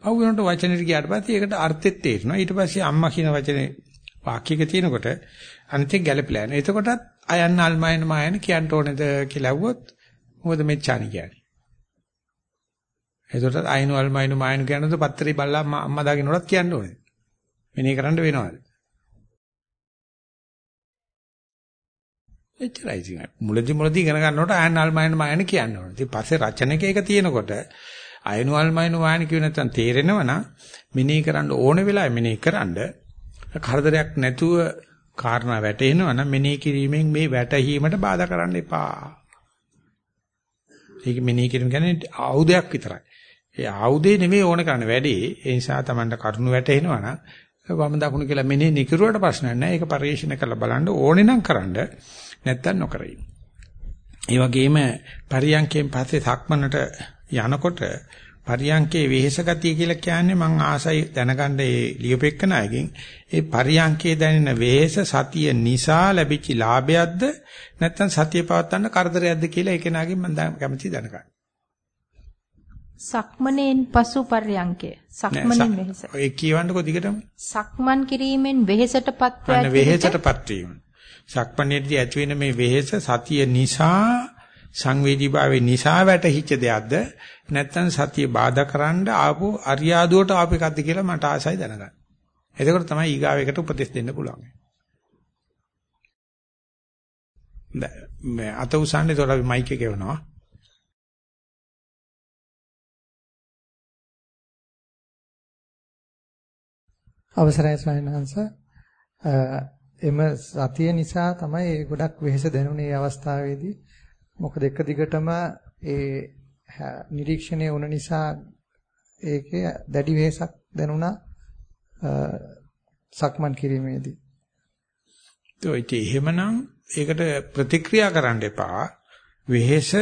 පහු වෙනකොට වචනෙට ගියාට පස්සේ ඒකට අර්ථෙත් තේරෙනවා. ඊට පස්සේ අම්මා කියන වචනේ වාක්‍යයක තියෙනකොට අනිත් එක ගැළපෙලා යනවා. එතකොටත් අයන්න අල්මයන්න මායන්න කියන්න ඕනේද කියලා ඇහුවොත් මොකද මෙච්චානි කියන්නේ. එතකොට අයනු අල්මයනු මායනු කියනද පත්තරේ බල්ලා අම්මා දාගෙනවත් කියන්න ඕනේ. මෙනේ කරන්න වෙනවද? එච්චරයි ඉතින්. මුලදි මුලදි ඉගෙන ගන්නකොට අයන් අල්මයන් මායන කියන්න ඕනේ. ඉතින් පස්සේ රචනක එක තියෙනකොට අයනු අල්මයනු මායන කියු නැත්නම් තේරෙනවනම් මෙනේ කරන්න ඕන වෙලාවෙ මෙනේ කරන්න කරදරයක් නැතුව කාරණා වැටෙනවනම් මෙනේ කිරීමෙන් මේ වැටහීමට බාධා කරන්න එපා. ඒක මෙනේ කිරීම කියන්නේ ආයුධයක් විතරයි. ඒ ආයුධේ නෙමෙයි ඕන කරන වැඩේ. ඒ නිසා Tamanට කරුණු වැටෙනවනම් වම දකුණු කියලා මෙනේ නිකිරුවට ප්‍රශ්නයක් නැහැ. ඒක පරිශීලනය කරලා බලන්න ඕනේ නම් කරන්න. නැත්තම් නොකර ඉන්න. ඒ වගේම පරියන්කෙන් පස්සේ සක්මනට යනකොට පරියන්කේ වෙහෙස ගතිය කියලා කියන්නේ මං ආසයි දැනගන්න ඒ ලියුපෙක්කනායකින් ඒ පරියන්කේ දැනෙන වෙහෙස සතිය නිසා ලැබිච්ච ලාභයක්ද නැත්නම් සතිය පවත්වන්න කරදරයක්ද කියලා ඒක නාගෙන් මම කැමති දැනගන්න. සක්මණෙන් පසු පර්යංකය. සක්මණෙන් වෙහෙස. ඒ කියවන්නකෝ දිගටම. සක්මන් කිරීමෙන් වෙහෙසටපත් වේ. වෙහෙසටපත් වීම. සක්මණේදී ඇති වෙන මේ වෙහෙස සතිය නිසා සංවේදීභාවය නිසා වැටහිච්ච දෙයක්ද නැත්නම් සතිය බාධා කරන්න ආපු අරියාදුවට ආපු එකක්ද කියලා මට ආසයි දැනගන්න. එතකොට තමයි ඊගාවෙකට උපදෙස් දෙන්න පුළුවන්. දැන් අත උසන්නේ තොර අපි මයික් එක එවනවා. අවසරයි ස්වාමීන් වහන්සේ එම සතිය නිසා තමයි ගොඩක් වෙහෙස දැනුනේ අවස්ථාවේදී. මොකද එක දිගටම ඒ නිරීක්ෂණය වුණ නිසා ඒකේ දැඩි වෙහසක් දැනුණා සක්මන් කිරීමේදී. ඒත් එහෙමනම් ඒකට ප්‍රතික්‍රියා කරන්න එපා. වෙහෙස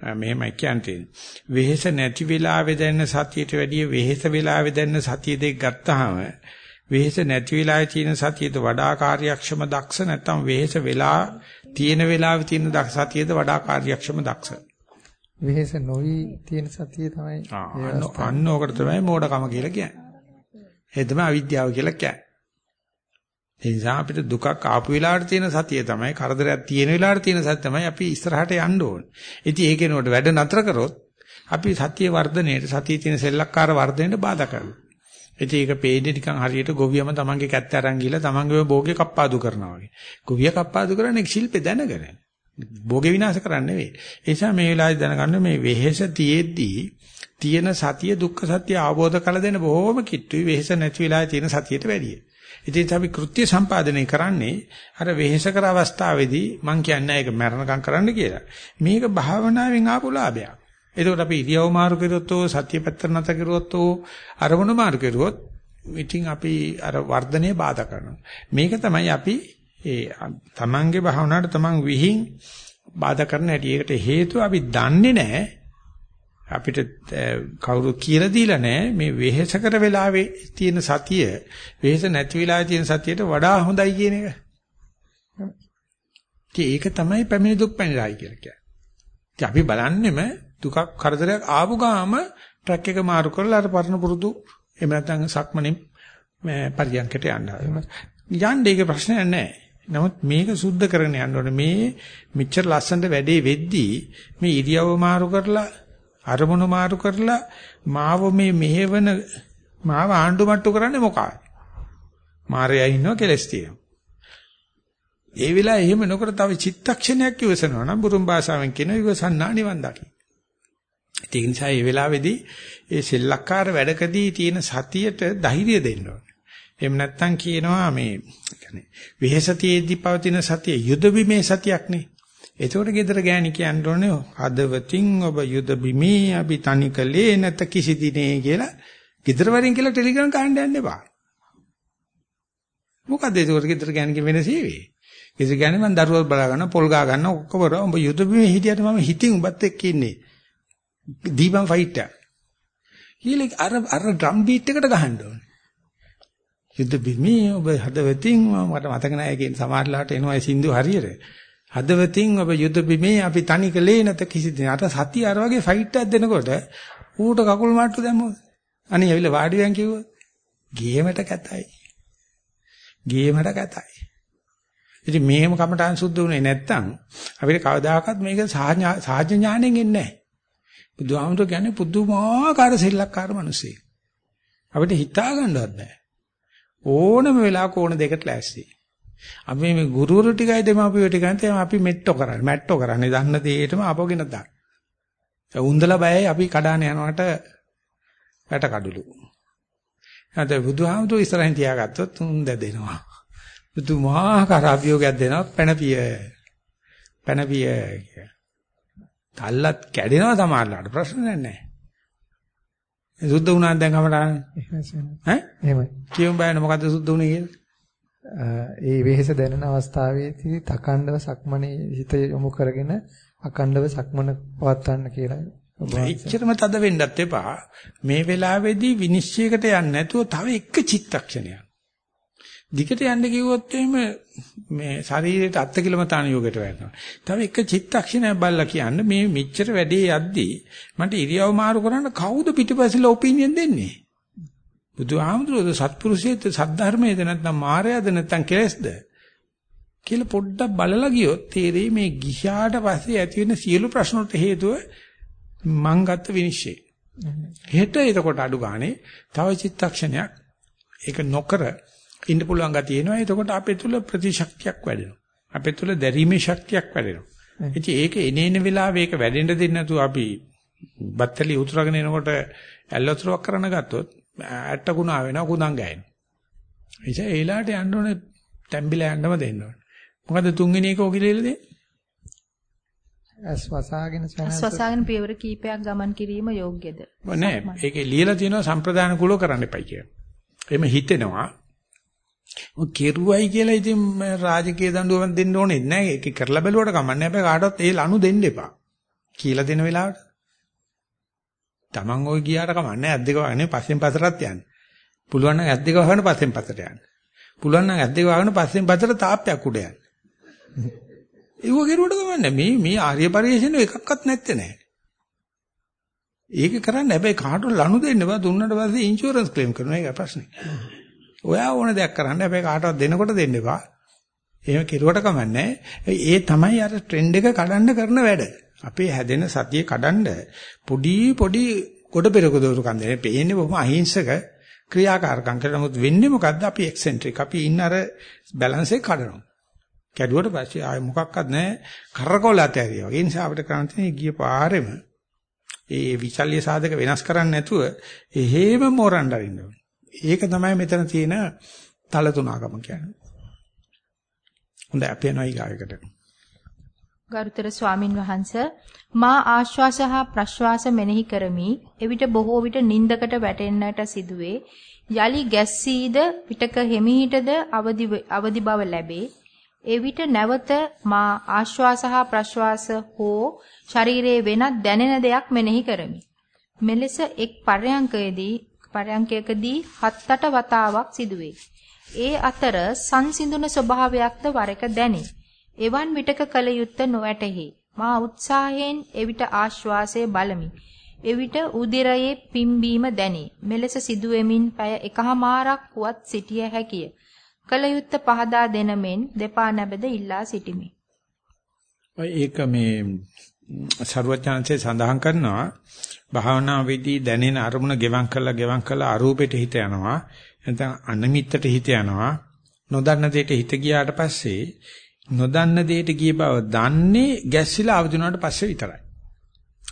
මෙහෙමයි කියන්නේ. වෙහෙස නැති වෙලාවේ දැනෙන සතියට වැඩිය වෙහෙස වෙලාවේ දැනෙන සතිය දෙක ගත්තාම වෙහෙස නැති වෙලාවේ තියෙන සතියද වඩා කාර්යක්ෂම දක්ෂ නැත්නම් වෙහෙස වෙලා තියෙන වෙලාවේ තියෙන සතියද වඩා කාර්යක්ෂම දක්ෂ. වෙහෙස නොවි තියෙන සතිය තමයි අන්න ඕකට තමයි මෝඩකම කියලා කියන්නේ. ඒ තමයි අවිද්‍යාව කියලා කියන්නේ. ඒ නිසා අපිට දුකක් ආපු වෙලාවට තියෙන සතිය තමයි කරදරයක් තියෙන වෙලාවට තියෙන සතිය තමයි අපි ඉස්සරහට යන්න ඕනේ. ඉතින් ඒකේනකොට වැඩ නතර කරොත් අපි සතිය වර්ධනයේට සතිය තියෙන සෙල්ලක්කාර වර්ධනයට බාධා කරනවා ඉතින් ඒක පේන්නේ නිකන් හරියට ගොවියම තමන්ගේ කැත්ත අරන් ගිහලා තමන්ගේ භෝගේ කප්පාදු කරනවා වගේ. ගොවිය කප්පාදු කරන්නේ ශිල්පේ දැනගෙන. භෝගේ විනාශ කරන්නේ නෙවෙයි. ඒ නිසා මේ වෙලාවේ දැනගන්න මේ වෙහෙස තියේදී තියෙන සතිය දුක්ඛ සත්‍ය අවබෝධ කළ දෙන බොහොම කිට්ටුයි වෙහෙස නැති වෙලාවේ තියෙන සතියට වැඩිය. ඉතින් අපි කෘත්‍ය සම්පාදනය කරන්නේ අර වෙහෙස කර අවස්ථාවේදී මං කියන්නේ ඒක මරණකම් කරන්න කියලා. මේක භාවනාවෙන් ආපු ලාභයක්. එතකොට අපි ඉරියව් මාරු කරුවොත් සත්‍ය පැත්තට නැත කරුවොත් අරමුණ මාරු කරුවොත් ඉතින් අපි අර වර්ධනය බාධා කරනවා. මේක තමයි අපි ඒ තමන්ගේ භාවනාවට තමන් විහිං බාධා කරන හැටි. ඒකට හේතුව අපි දන්නේ නැහැ. අපිට කවුරු කියලා දීලා නැහැ මේ වෙහෙස කර වෙලාවේ තියෙන සතිය වෙහෙස නැති වෙලාවේ තියෙන සතියට වඩා හොඳයි කියන එක. ඒක තමයි පැමිණි දුක් පැනිරයි කියලා කියන්නේ. අපි බලන්නෙම දුකක් කරදරයක් ආපු ගාම ට්‍රක් එක මාරු කරලා අර පරණ පුරුදු එහෙම නැත්නම් සක්මනේ පරියන්කට යන්න හදනවා. යන්න ඒක ප්‍රශ්නයක් නැහැ. නමුත් මේක සුද්ධ කරගෙන යන්න ඕනේ. මේ මෙච්චර ලස්සනට වැඩේ වෙද්දී මේ ඉරියව්ව මාරු කරලා අරමුණු මාරු කරලා මාව මේ මෙහෙවන මාව ආණ්ඩු මට්ටු කරන්නේ මොකක්ද? මාරයා ඉන්නවා කෙලස් තියෙනවා. ඒ වෙලාවේ එහෙම නොකර තව චිත්තක්ෂණයක් ඉවසනවා නම් බුරුම් භාෂාවෙන් කියන ඉවසන්නා නිවන් දකි. ඒක නිසා මේ වෙලාවේදී ඒ සෙල්ලක්කාර වැඩකදී තියෙන සතියට ධෛර්යය දෙන්න ඕනේ. එහෙම නැත්නම් කියනවා මේ يعني විහෙසතියේදී පවතින සතිය යුද බිමේ සතියක් නේ. ඒතකොට gedara ගෑණි කියන්න ඕනේ හදවතින් ඔබ යුද බිමේ අපි තනිකලේ නැත කිසි දිනේ කියලා gedara වරින් කියලා ටෙලිග්‍රෑම් ගහන්න යන්න එපා. මොකද ඒකට gedara ගෑණිගේ වෙන සීවේ. gedara ගෑණි මම දරුවෝ බලා ගන්න පොල් ගා ගන්න ඔක්කොම ඔබ යුද බිමේ හිටියට මම හිතින් උඹත් එක්ක ඉන්නේ. දීපන් ෆයිට් එක. කියලා අර අර ඩ්‍රම් බීට් එකට ගහන්න ඕනේ. යුද්ධ බිමේ ඔබ හදවතින් මට මතක නැහැ කියන සමහරලාට එනවා ඒ සින්දු හරියට. හදවතින් ඔබ යුද්ධ බිමේ අපි තනි කලේ නැත කිසි දිනකට සතිය අර වගේ ෆයිට් එකක් දෙනකොට ඌට කකුල් මාට්ටු දැම්මොත් අනේ ඇවිල්ලා වාඩි වෙන් කිව්වොත් ගේමට කැතයි. ගේමට කැතයි. ඉතින් මේම කමටහන් සුද්ධ වුණේ නැත්තම් අපිට කවදාකවත් මේක සාහජ ඥාණයෙන් එන්නේ නැහැ. බුදුහාමුදුර කියන්නේ පුදුමාකාර සිල්ලක්කාර මිනිස්සෙක්. අපිට හිතා ගන්නවත් බෑ. ඕනම වෙලාවක ඕන දෙකට ලෑස්ති. අපි මේ ගුරුවරු ටිකයි දෙමාපියෝ ටිකයි තේම අපි මෙට්ටෝ කරන්නේ. මැට්ටෝ කරන්නේ. දන්න දෙයටම අපෝගෙන දාන්න. උන්දලා බයයි අපි කඩාන යනවට වැට කඩුලු. නැත්නම් බුදුහාමුදුර ඉස්සරහින් තියාගත්තොත් උන් දැදෙනවා. බුදුමාහාකාර අභියෝගයක් දෙනවා පැනපිය. පැනපිය කිය. තල්ලත් කැඩෙනවා සමහරලාට ප්‍රශ්න නැහැ. සුද්ධ වුණාද දැන් කමටහන්? ඈ? එහෙමයි. කියමු බයන මොකද්ද සුද්ධ වුණේ කියලා? ඒ වෙහෙස දැනෙන අවස්ථාවේදී තකණ්ඩව සක්මනේ හිත යොමු කරගෙන අකණ්ඩව සක්මන පවත්වන්න කියලා. එච්චරම තද වෙන්නත් එපා. මේ වෙලාවේදී විනිශ්චයකට යන්නේ නැතුව තව එක චිත්තක්ෂණයක්. දිගට යන්න කිව්වොත් එහෙම මේ ශරීරයට අත්කිලමතාන යෝගයට වැටෙනවා. තව එක චිත්තක්ෂණයක් බලලා කියන්න මේ මෙච්චර වැඩේ යද්දී මට ඉරියව් මාරු කරන්න කවුද පිටිපස්සෙලා ඔපිනියන් දෙන්නේ? බුදුහාමුදුරුවෝ සත්පුරුෂයේද සද්ධර්මයේද නැත්නම් මායයද නැත්නම් කෙලෙස්ද කියලා පොඩ්ඩක් බලලා ගියොත් තේරෙයි මේ ගිහාට පස්සේ ඇති වෙන සියලු ප්‍රශ්න වලට හේතුව මං ගත්ත විනිශ්චය. හෙට එතකොට අඩු ගානේ තව චිත්තක්ෂණයක් ඒක නොකර ඉන්න පුළුවන් ගතිය එනවා. එතකොට අපේ තුල ප්‍රතිශක්තියක් වැඩෙනවා. අපේ තුල දැරීමේ ශක්තියක් වැඩෙනවා. ඉතින් ඒක එනේන වෙලාවෙ ඒක වැඩෙන්න දෙන්නේ නැතුව අපි බත්තලි උතුරගෙන එනකොට ඇල්ලතුරක් කරන්න ගත්තොත් ඇට්ට කුණා වෙනවා කුණන් ගෑන. එيشා ඒලාට යන්න ඕනේ තැම්බිලා යන්නම දෙන්න ඕනේ. මොකද තුන්වෙනි එක ඔකිලෙල දෙන්නේ? ඇස් වසාගෙන ඇස් වසාගෙන පියවර කීපයක් ගමන් කිරීම යෝග්‍යද? නෑ. ඒකේ ලියලා තියෙනවා සම්ප්‍රදාන කුලව කරන්න එපයි කියලා. එහෙම හිතෙනවා. ඔය කෙරුවයි කියලා ඉතින් රාජකීය දඬුවම් දෙන්න ඕනේ නෑ. ඒක කරලා බැලුවට කමන්නේ නැහැ. කාටවත් ඒ ලනු දෙන්න එපා. කියලා දෙන වෙලාවට. Taman ওই ගියාට කමන්නේ ඇද්දක වහන්නේ පස්සෙන් පස්සටත් යන්න. පුළුවන් නම් ඇද්දක වහන්න පස්සෙන් පස්සට යන්න. පුළුවන් නම් ඇද්දක වහන්න පස්සෙන් පස්සට තාප්පයක් උඩ යන්න. ඒව කෙරුවට කමන්නේ මේ මේ ආර්ය පරිශ්‍රණ එකක්වත් නැත්තේ නෑ. ඒක කරන්න හැබැයි කාටවත් ලනු දෙන්න බෑ දුන්නට පස්සේ ඉන්ෂුරන්ස් ක්ලේම් කරනවා ඒක ප්‍රශ්නේ. ඔයා ඕන දෙයක් කරන්න හැබැයි කාටවත් දෙනකොට දෙන්න එපා. එහෙම කෙරුවට කමන්නේ ඒ තමයි අර ට්‍රෙන්ඩ් එක කඩන්න කරන වැඩ. අපේ හැදෙන සතිය කඩන්න පොඩි පොඩි කොට පෙරක දෝරුකම් දෙන්නේ. පේන්නේ බොහොම අහිංසක ක්‍රියාකාරකම් කරලා නමුත් වෙන්නේ මොකද්ද? අපි එක්සෙන්ට්‍රික්. අපි ඉන්න අර බැලන්ස් එක කඩනවා. කැඩුවට පස්සේ ආයෙ මොකක්වත් නැහැ. කරකවල ඇතරියා. ඒ නිසා අපිට කරන්න තියෙන්නේ ගිය පාරෙම ඒ විචල්්‍ය සාධක වෙනස් කරන්නේ නැතුව එහෙම මෝරන්න අරින්න ඕනේ. ඒක තමයි මෙතන තියෙන තල තුනකම කියන්නේ. හොඳයි අපි යනවා ඊගායකට. ගරුතර ස්වාමින් වහන්ස මා ආශ්වාස හා ප්‍රශ්වාස මෙනෙහි කරමි. එවිට බොහෝ විට නින්දකට වැටෙන්නට සිදුවේ. යලි ගැස්සීද පිටක හිමීටද අවදි අවදි බව ලැබේ. එවිට නැවත මා ආශ්වාස හා ප්‍රශ්වාස හෝ ශරීරයේ වෙනත් දැනෙන දෙයක් මෙනෙහි කරමි. මෙලෙස එක් පරයන්කයේදී පරයන්කයකදී 7-8 වතාවක් සිදුවේ. ඒ අතර සංසිඳුන ස්වභාවයක්ද වරක දැනේ. එවන් විටක කල යුත්ත නොඇතෙහි. මා උත්සාහයෙන් එවිට ආශ්වාසය බලමි. එවිට උදිරයේ පිම්බීම දැනේ. මෙලෙස සිදුවෙමින් පැය එකහමාරක් වුවත් සිටිය හැකිය. කල යුත්ත පහදා දෙන මෙන් දෙපා නැබද ඉල්ලා සිටිමි. ඒක මේ ਸਰවඥාන්සේ සඳහන් කරනවා භාවනා වෙදී දැනෙන අරමුණ ගෙවම් කරලා ගෙවම් කරලා අරූපෙට හිත යනවා නැත්නම් අනිමිත්තට හිත යනවා නොදන්න දෙයට හිත ගියාට පස්සේ නොදන්න දෙයට ගිය බව දන්නේ ගැස්සිලා අවදිනාට පස්සේ විතරයි.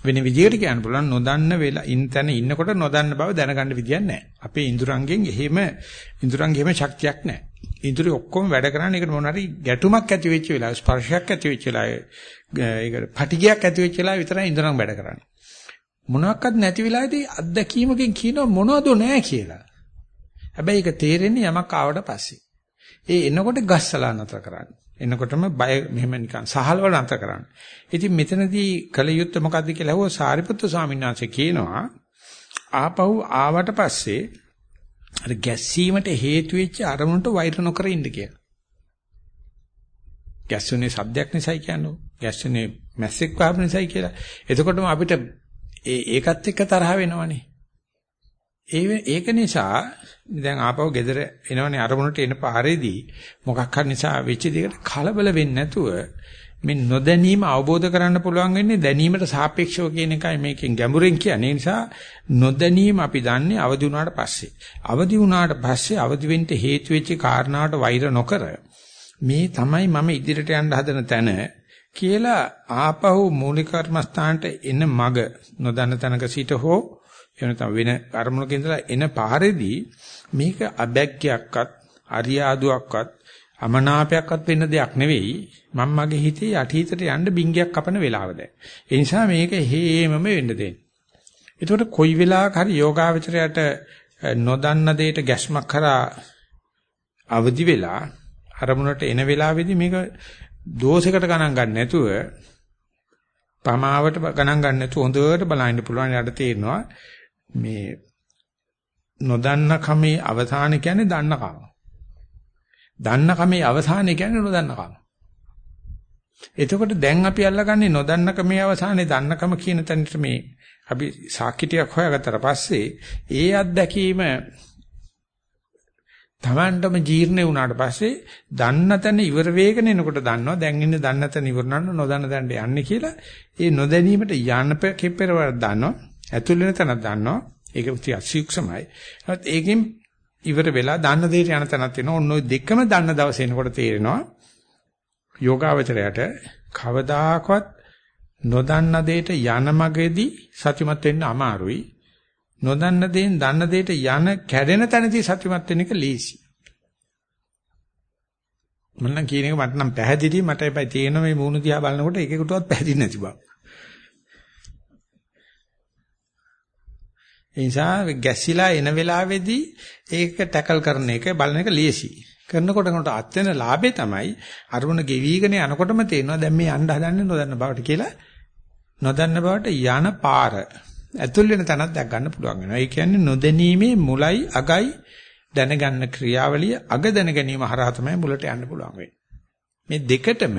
වෙන විදිහකට කියන්න පුළුවන් නොදන්න වෙලා ඉන්තන ඉන්නකොට නොදන්න බව දැනගන්න විදියක් නැහැ. අපේ ඉඳුරංගෙන් එහෙම ඉඳුරංගෙ එහෙම ශක්තියක් නැහැ. ඉඳුරේ ඔක්කොම වැඩ කරන්නේ ඒකට මොන හරි ගැටුමක් ඇති වෙච්ච වෙලාව ස්පර්ශයක් ඇති වෙච්ච වෙලාව ඒකට පටිගයක් ඇති වෙච්ච වෙලාව විතරයි ඉඳුරං වැඩ කරන්නේ. මොනවාක්වත් නැති වෙලාවේදී අත්දැකීමකින් කියනවා මොනවද නැහැ කියලා. හැබැයි ඒක තේරෙන්නේ යමක් ආවට පස්සේ. ඒ එනකොට ගස්සලා නතර කරන්නේ. එනකොටම බය මෙහෙම නිකන් සහල්වල අන්ත කරන්න. ඉතින් මෙතනදී කල යුත්තේ මොකද්ද කියලා අහුව සාරිපුත්‍ර ස්වාමීන් වහන්සේ කියනවා ආපහු ආවට පස්සේ අර ගැස්සීමට හේතු වෙච්ච අරමුණට වෛර නොකර ඉන්න කියලා. ගැස්සුනේ සද්දයක් නිසායි කියන්නේ. ගැස්සුනේ මැස්සෙක් වහපු නිසායි කියලා. එතකොටම අපිට ඒ ඒකත් එක්ක තරහ වෙනවනේ. ඒ ඒක නිසා දැන් ආපහු ගෙදර එනවනේ අරමුණට එන පාරේදී මොකක් හරි නිසා වෙච්ච දෙයකට කලබල වෙන්නේ නැතුව මේ නොදැනීම අවබෝධ කරන්න පුළුවන් වෙන්නේ දැනීමට සාපේක්ෂව කියන එකයි මේකෙන් ගැඹුරෙන් කියන්නේ. ඒ නිසා නොදැනීම අපි දන්නේ අවදි වුණාට පස්සේ. අවදි වුණාට පස්සේ අවදි වෙන්න හේතු වෙච්ච කාරණාවට වෛර නොකර මේ තමයි මම ඉදිරියට යන්න හදන තැන කියලා ආපහු මූලික කර්මස්ථානට එන මග නොදන්න තැනක සිට හෝ එනතම වෙන අරමුණක ඉඳලා එන පාරේදී මේක අබැග්ගයක්වත් අරියාදුවක්වත් අමනාපයක්වත් වෙන්න දෙයක් නෙවෙයි. මම මගේ හිතේ යටිහිතට යන්න බින්ගයක් කපන වෙලාව දැන්. ඒ නිසා මේක හේමම වෙන්න දෙන්න. එතකොට කොයි වෙලාවක හරි යෝගාවචරයට නොදන්න දෙයට ගැස්මක් කරා අවදි වෙලා අරමුණට එන වෙලාවේදී මේක දෝෂයකට ගණන් ගන්න නැතුව පමාවට ගණන් ගන්න නැතුව හොඳට බලන්න පුළුවන්. යාට තේරෙනවා මේ නොදන්න කමේ අවසාන කියන්නේ දන්න කම. දන්න කමේ අවසානය කියන්නේ නොදන්න කම. එතකොට දැන් අපි අල්ලගන්නේ නොදන්න කමේ අවසානයේ දන්නකම කියන තැනට මේ අපි සාක්ෂිතියක් හොයාගත්තට පස්සේ ඒ අත්දැකීම Tamanටම ජීර්ණ වුණාට පස්සේ දන්න තැන ඉවර වේගන එනකොට දන්නවා දැන් ඉන්නේ දන්න තැන ඉවරනන්න නොදන්න තැනට යන්නේ කියලා ඒ නොදැනීමට යන්න කෙපෙරවර දන්නවා ඇතුල් වෙන තැනක් දන්නවා ඒක ඉති අසීක්ෂමයි ඒත් ඒකෙන් ඉවර වෙලා දන්න දෙයට යන තැනක් තියෙනවා. ඔන්න ඔය දෙකම දන්න දවසේ එනකොට තේරෙනවා යෝගාවචරයට කවදාකවත් නොදන්න දෙයට යන මගේදී සත්‍යමත් වෙන්න අමාරුයි. නොදන්න දේෙන් දන්න දෙයට යන කැඩෙන තැනදී සත්‍යමත් වෙන එක ලීසි. මම නම් කියන එක මට නම් පැහැදිලි මට එපයි. තේන මේ මූණු දිහා බලනකොට එකෙකුටවත් පැහැදිලි නැති බව. ඒ නිසා ගැසිලා එන වෙලාවේදී ඒක ටැකල් කරන එක බලන එක ලීසි. කරනකොට කොට අත් වෙන ලාභේ තමයි අරුණ ගෙවිගෙන යනකොටම තේරෙනවා දැන් මේ යන්න හදන්නේ නොදන්න බවට කියලා නොදන්න බවට යන පාර ඇතුල් වෙන තැනක් දැක් ගන්න පුළුවන් වෙනවා. ඒ කියන්නේ නොදැනීමේ මුලයි අගයි දැනගන්න ක්‍රියාවලිය අග දැන ගැනීම හරහා තමයි මුලට යන්න පුළුවන් වෙන්නේ. මේ දෙකටම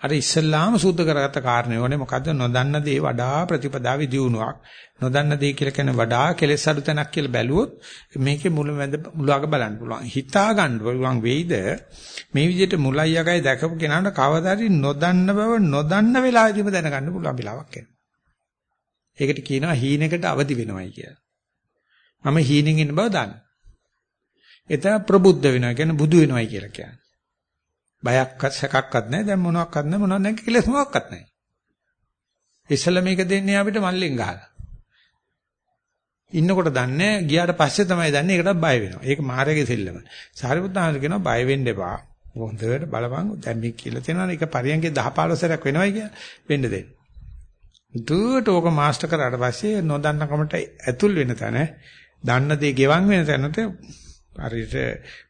අර ඉස්සල්ලාම සූද්ධ කරගත්ත කාරණේ ඕනේ මොකද්ද නොදන්න දේ වඩා ප්‍රතිපදාවි දියුණුවක් නොදන්න දේ කියලා කියන්නේ වඩා කෙලෙස් අඩු තැනක් කියලා බැලුවොත් මේකේ මුල මැද මුලක බලන්න පුළුවන් හිතා ගන්න පුළුවන් වෙයිද මේ විදිහට මුලයි යගයි දැකපු කෙනාට කවදාරි නොදන්න බව නොදන්න වෙලාවෙදිම දැනගන්න පුළුවන් වෙලාවක් එනවා ඒකට කියනවා හීනෙකට අවදි වෙනවයි කියලා. මම හීනෙන් ඉන්න බව දන්න. එතන ප්‍රබුද්ධ වෙනවා කියන්නේ බුදු වෙනවයි කියලා කියන්නේ. බයක්වත් සැකක්වත් නැහැ. දැන් මොනවත් නැහැ මොනවත් නැහැ කියලා මොනවත් නැහැ. ඉස්සල මේක දෙන්නේ අපිට මල්ලෙන් ගහලා. ඉන්නකොට දන්නේ ගියාට පස්සේ තමයි දන්නේ ඒකට බය වෙනවා. ඒක මාර්ගයේ සෙල්ලම. සාරිපුත්තාංශ කියනවා බය වෙන්න එපා. හොඳට බලපන් දැන් මේ කියලා තියෙනවා ඒක පරියන්ගේ 10 15 සැරයක් වෙනවයි කියලා වෙන්න දෙන්න. දුවට ඕක මාස්ටර් කරාට පස්සේ නොදන්න කමට ඇතුල් වෙන තැන දන්න දේ ගෙවන් වෙන තැනට හරියට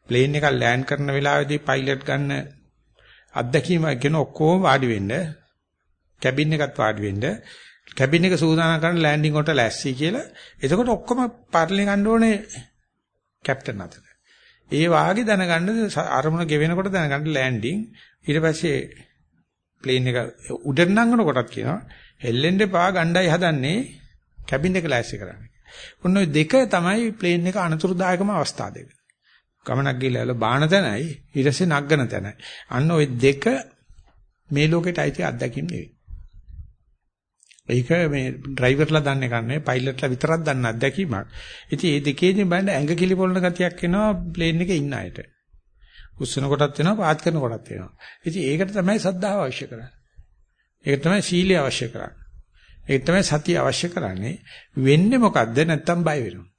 ප්ලේන් එක ලෑන්ඩ් කරන වෙලාවේදී පයිලට් ගන්න අත්දැකීම කියන ඔක්කොම වාඩි වෙන්න කැබින් එකත් වාඩි වෙන්න. කැබින් එක සූදානම් කරන ලෑන්ඩින් වලට ලෑස්ති කියලා. එතකොට ඔක්කොම පාර්ලි ගන්න ඕනේ කැප්ටන් අතට ඒ වාගේ දැනගන්න අරමුණ ගෙවෙනකොට දැනගන්න ලෑන්ඩින් ඊට පස්සේ ප්ලේන් එක උඩට නංගන කොටත් කියනවා. හෙල්ලෙන්න එපා ගණ්ඩායි හදන්නේ. කැබින් එක ලෑස්ති කරන්නේ. ඔන්න ඔය දෙක තමයි ප්ලේන් එක අනතුරුදායකම අවස්ථා දෙක. ගමනක් ගිහලා බාන තැනයි ඊට පස්සේ නග්ගන තැනයි. අන්න ওই දෙක මේ ලෝකෙට අයිති අත්දැකීම් නෙවෙයි. ඒක මේ ඩ්‍රයිවර්ලා දන්නේ කන්නේ පයිලට්ලා විතරක් දන්න අත්දැකීමක්. ඉතින් මේ දෙකේදී බලන්න ඇඟ කිලිපොළන ගතියක් එනවා ප්ලේන් එකේ ඉන්න අයට. උස්සන කොටත් වෙනවා පාත් කරන කොටත් වෙනවා. ඉතින් ඒකට තමයි සද්ධාව අවශ්‍ය කරන්නේ. ඒක තමයි සීලය අවශ්‍ය කරන්නේ. ඒක තමයි සතිය අවශ්‍ය කරන්නේ. වෙන්නේ මොකද්ද නැත්තම් බය වෙනවා.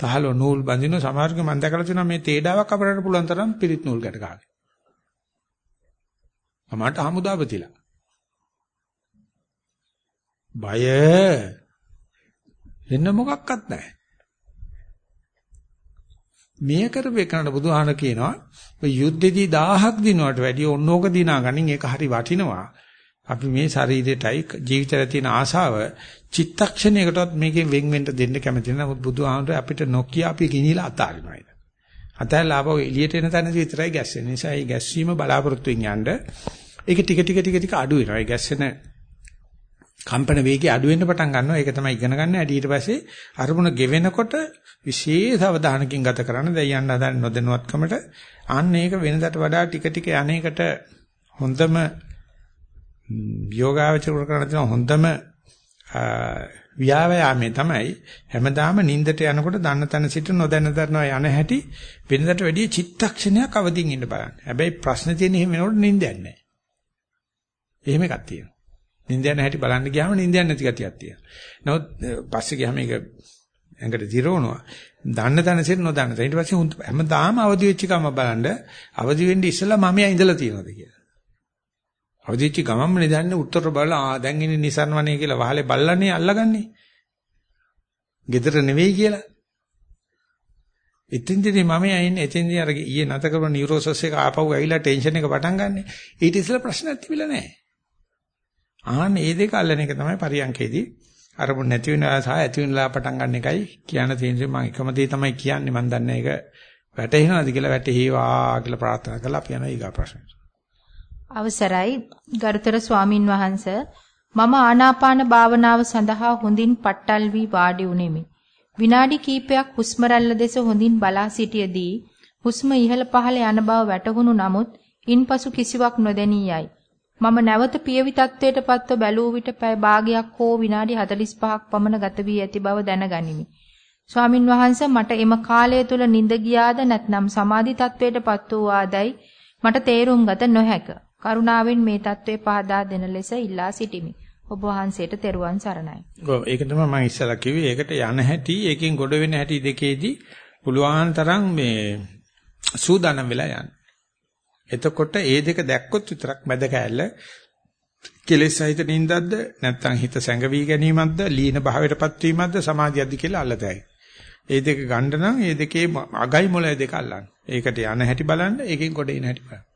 තහල නූල් බඳින සමහරක මම දැකලා තියෙනවා මේ තේඩාවක් අපරන්න පුළුවන් තරම් පිරිත් නූල් ගැට ගන්න. මමට හමුදාපතිලා. බය වෙන මොකක්වත් නැහැ. මේ කරපේ කරන්න බුදුහාන කියනවා ඔය යුද්ධෙදී 1000ක් දිනුවට වැඩිය ඕනෝක දිනා ගනින් ඒක හරි වටිනවා. අපි මේ ශරීරයටයි ජීවිතයට තියෙන ආශාව චිත්තක්ෂණයකටවත් මේකෙන් වෙන් වෙන්න දෙන්න කැමති නැහැ. නමුත් බුදුහාමුදුර අපිට නොකිය අපි ගිනිලා අතාරිනවා ඒක. අතහැරලා ආපහු එළියට එන තැනදී විතරයි ගැස්සෙන්නේ. නිසා මේ ගැස්සීම බලාපොරොත්තුෙන් යන්න ඒක ටික ටික ටික ටික අඩු වෙනවා. ඒ ගැස්සෙන කම්පන වේගය අඩු වෙන්න පටන් ගන්නවා. ඒක තමයි ඉගෙන ගන්න. ඊට පස්සේ අරමුණ ගෙවෙනකොට විශේෂ අවධානකින් ගත කරන්න දැන් යන්න හදන නොදැනුවත්කමට අන්න ඒක වෙනදට වඩා ටික ටික යන්නේකට හොඳම යෝගාවචර කරන තියෙන හොඳම ව්‍යායාමයේ තමයි හැමදාම නිින්දට යනකොට දන්න තැන සිට නොදැන දරනවා යන හැටි වෙනදට වැඩිය චිත්තක්ෂණයක් අවදිින් ඉන්න බලන්න. හැබැයි ප්‍රශ්න තියෙන එහෙම වෙනකොට නිින්දයක් නැහැ. එහෙම එකක් තියෙනවා. නිින්ද යන හැටි බලන්න ගියාම නිින්ද යන නැති ගතියක් තියෙනවා. නමුත් පස්සේ ගියාම ඒක ඇඟට දිරවනවා. දන්න තැන සිට නොදන්න තැන. ඊට පස්සේ හැමදාම අවදි වෙච්ච කම බලන්න අවදි වෙන්න ඉස්සෙල්ලා මම ඉඳලා තියෙනවද කියලා. අවදිච්ච ගමම්ම නෙදන්නේ උත්තර බලලා ආ දැන් ඉන්නේ නිසන්වනේ කියලා වහලේ බල්ලන්නේ අල්ලගන්නේ. gedara නෙවෙයි කියලා. එතින්දී මම යන්නේ එතින්දී අර ඊයේ නැත කරපු නියුරෝසස් එක ආපහු ඇවිල්ලා ටෙන්ෂන් එක පටන් ගන්නෙ. ඊට ඉස්සෙල්ලා ප්‍රශ්නයක් තිබිලා නැහැ. ආන්න මේ දෙක අල්ලන එක තමයි පරියන්කේදී අරමුණ නැති වෙනවා සහ ඇති වෙනලා පටන් ගන්න එකයි කියන්න තියෙන්නේ මම එකම දේ තමයි කියන්නේ මම දන්නේ ඒක වැටහෙනවද කියලා වැටේවා කියලා ප්‍රාර්ථනා කරලා අපි යනවා ඊගා ප්‍රශ්නට. අවසරයි ගරුතර ස්වාමින් වහන්ස මම ආනාපාන භාවනාව සඳහා හොඳින් පට්ටල් වී වාඩි උනේමි. විනාඩි කිහිපයක් හුස්ම දෙස හොඳින් බලා සිටියේදී හුස්ම ඉහළ පහළ යන බව වැටහුණු නමුත් ඉන්පසු කිසිවක් නොදැනී යයි. මම නැවත පියවි තත්වයට පත්ව බැලූ විට පැය භාගයක් හෝ විනාඩි 45ක් පමණ ගත වී ඇති බව දැනගනිමි. ස්වාමින් වහන්සේ මට එම කාලය තුල නිින්ද ගියාද නැත්නම් සමාධි තත්වයට පත් වූ ආදයි මට තේරුම් ගත නොහැක. කරුණාවෙන් මේ தત્ත්වය පහදා දෙන ලෙස ඉල්ලා සිටිමි. ඔබ වහන්සේට තෙරුවන් සරණයි. ඔව් ඒක තමයි මම ඉස්සලා කිව්වේ. ඒකට යන හැටි, ඒකෙන් ගොඩ වෙන හැටි දෙකේදී පුළුවන් තරම් මේ සූදානම් වෙලා යන්න. එතකොට ඒ දෙක දැක්කොත් විතරක් මැද කෑල්ල කෙලෙස් සහිත නින්දක්ද නැත්නම් හිත සැඟවි ගැනීමක්ද ලීන භාවයටපත් වීමක්ද සමාධියක්ද කියලා අල්ලතයි. ඒ දෙක ගන්න නම් ඒ දෙකේ අගයි මොළය දෙක අල්ලන්න. ඒකට යන හැටි බලන්න, ඒකෙන් ගොඩ එන හැටි බලන්න.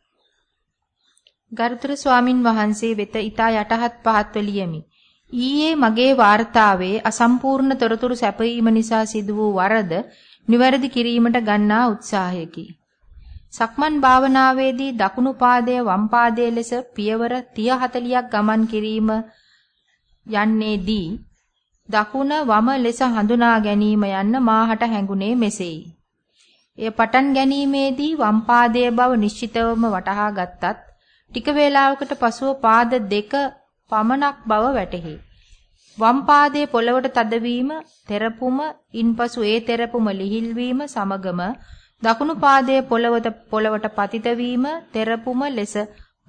ගරුතර ස්වාමින් වහන්සේ වෙත ඊතා යටහත් පහත්ව ලියමි. ඊයේ මගේ වාර්තාවේ අසම්පූර්ණ තොරතුරු සැපයීම නිසා සිදු වූ වරද නිවැරදි කිරීමට ගන්නා උත්සාහයකි. සක්මන් භාවනාවේදී දකුණු පාදය වම් පාදයේ ලෙස පියවර 30 40ක් ගමන් කිරීම යන්නේදී දකුණ වම ලෙස හඳුනා ගැනීම යන්න මාහට හැඟුණේ මෙසේයි. එය පටන් ගැනීමේදී වම් පාදයේ බව නිශ්චිතවම වටහා ගත්තත් ටික වේලාවකට පසුව පාද දෙක පමණක් බව වැටහි. වම් පාදයේ පොළවට තදවීම, තෙරපුම, ඉන්පසු ඒ තෙරපුම ලිහිල් වීම සමගම දකුණු පාදයේ පොළවට පොළවට පතිත වීම, තෙරපුම ලෙස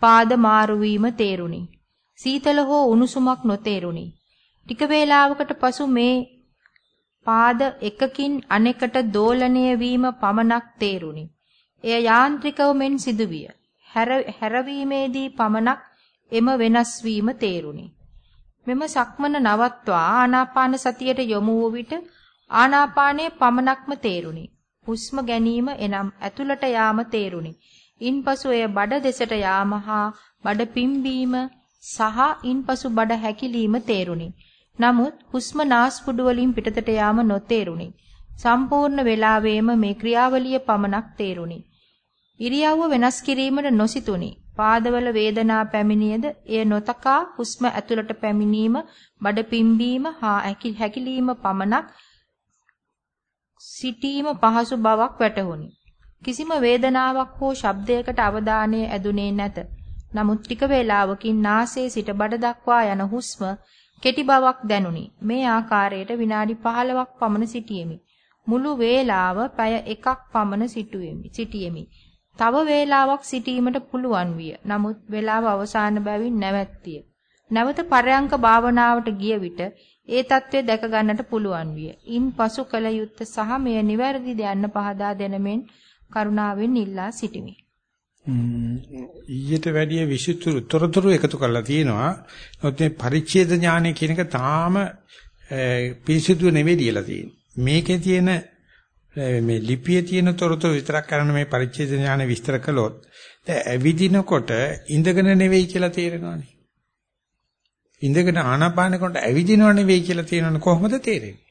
පාද මාරු වීම තේරුණි. සීතල හෝ උණුසුමක් නොතේරුණි. ටික වේලාවකට පසු මේ පාද එකකින් අනෙකට දෝලණය වීම පමණක් තේරුණි. එය යාන්ත්‍රිකව මෙන් සිදුවිය. හැරවීමේදී පමණක් එම වෙනස් වීම තේරුණි. මෙම සක්මන නවත්වා ආනාපාන සතියට යොමු වූ විට ආනාපානයේ පමණක්ම තේරුණි. හුස්ම ගැනීම එනම් ඇතුළට යාම තේරුණි. ඉන්පසු එය බඩ දෙසට යාම හා බඩ පිම්බීම සහ ඉන්පසු බඩ හැකිලිම තේරුණි. නමුත් හුස්ම නාස්පුඩු වලින් පිටතට යාම නොතේරුණි. සම්පූර්ණ වේලාවෙම මේ ක්‍රියාවලිය පමණක් තේරුණි. ඉරියව්ව වෙනස් කිරීමට නොසිතුනි. පාදවල වේදනා පැමිණියද එය නොතකා හුස්ම ඇතුළට පැමිණීම, බඩ පිම්බීම හා හැකිලීම පමණක් සිටීම පහසු බවක් වැටහුණි. කිසිම වේදනාවක් හෝ ශබ්දයකට අවධානය ඇදුනේ නැත. නමුත් ටික වේලාවකින් නාසයේ සිට බඩ දක්වා යන හුස්ම කෙටි බවක් දැනුනි. මේ ආකාරයට විනාඩි 15ක් පමණ සිටියෙමි. මුළු වේලාව පැය එකක් පමණ සිටුවෙමි. සිටියෙමි. තව වේලාවක් සිටීමට පුළුවන් විය. නමුත් වේලාව අවසාන බැවින් නැවැත්තිය. නැවත පරයන්ක භාවනාවට ගිය විට ඒ தત્ත්වය දැක ගන්නට පුළුවන් විය. ඉන් පසු කල යුත්තේ සහ මෙය නිවැරදිද යන්න පහදා දෙනමෙන් කරුණාවෙන් ඉල්ලා සිටිමි. ඊට වැඩිය විසිතුරු තොරතුරු එකතු කරලා තියෙනවා. නමුත් මේ පරිච්ඡේද ඥානය කියන එක තාම පිරිසිදු නෙවෙයි කියලා තියෙන්නේ. මේකේ තියෙන මේ ලිපියේ තියෙන තොරතුරු විතරක් කරන මේ පරිච්ඡේද ඥාන විස්තර කළොත් දැන් ඇවිදිනකොට ඉඳගෙන නෙවෙයි කියලා තේරෙනවානේ. ඉඳගෙන ආනාපාන කොට ඇවිදිනව නෙවෙයි කියලා තියෙනවනේ කොහොමද තේරෙන්නේ?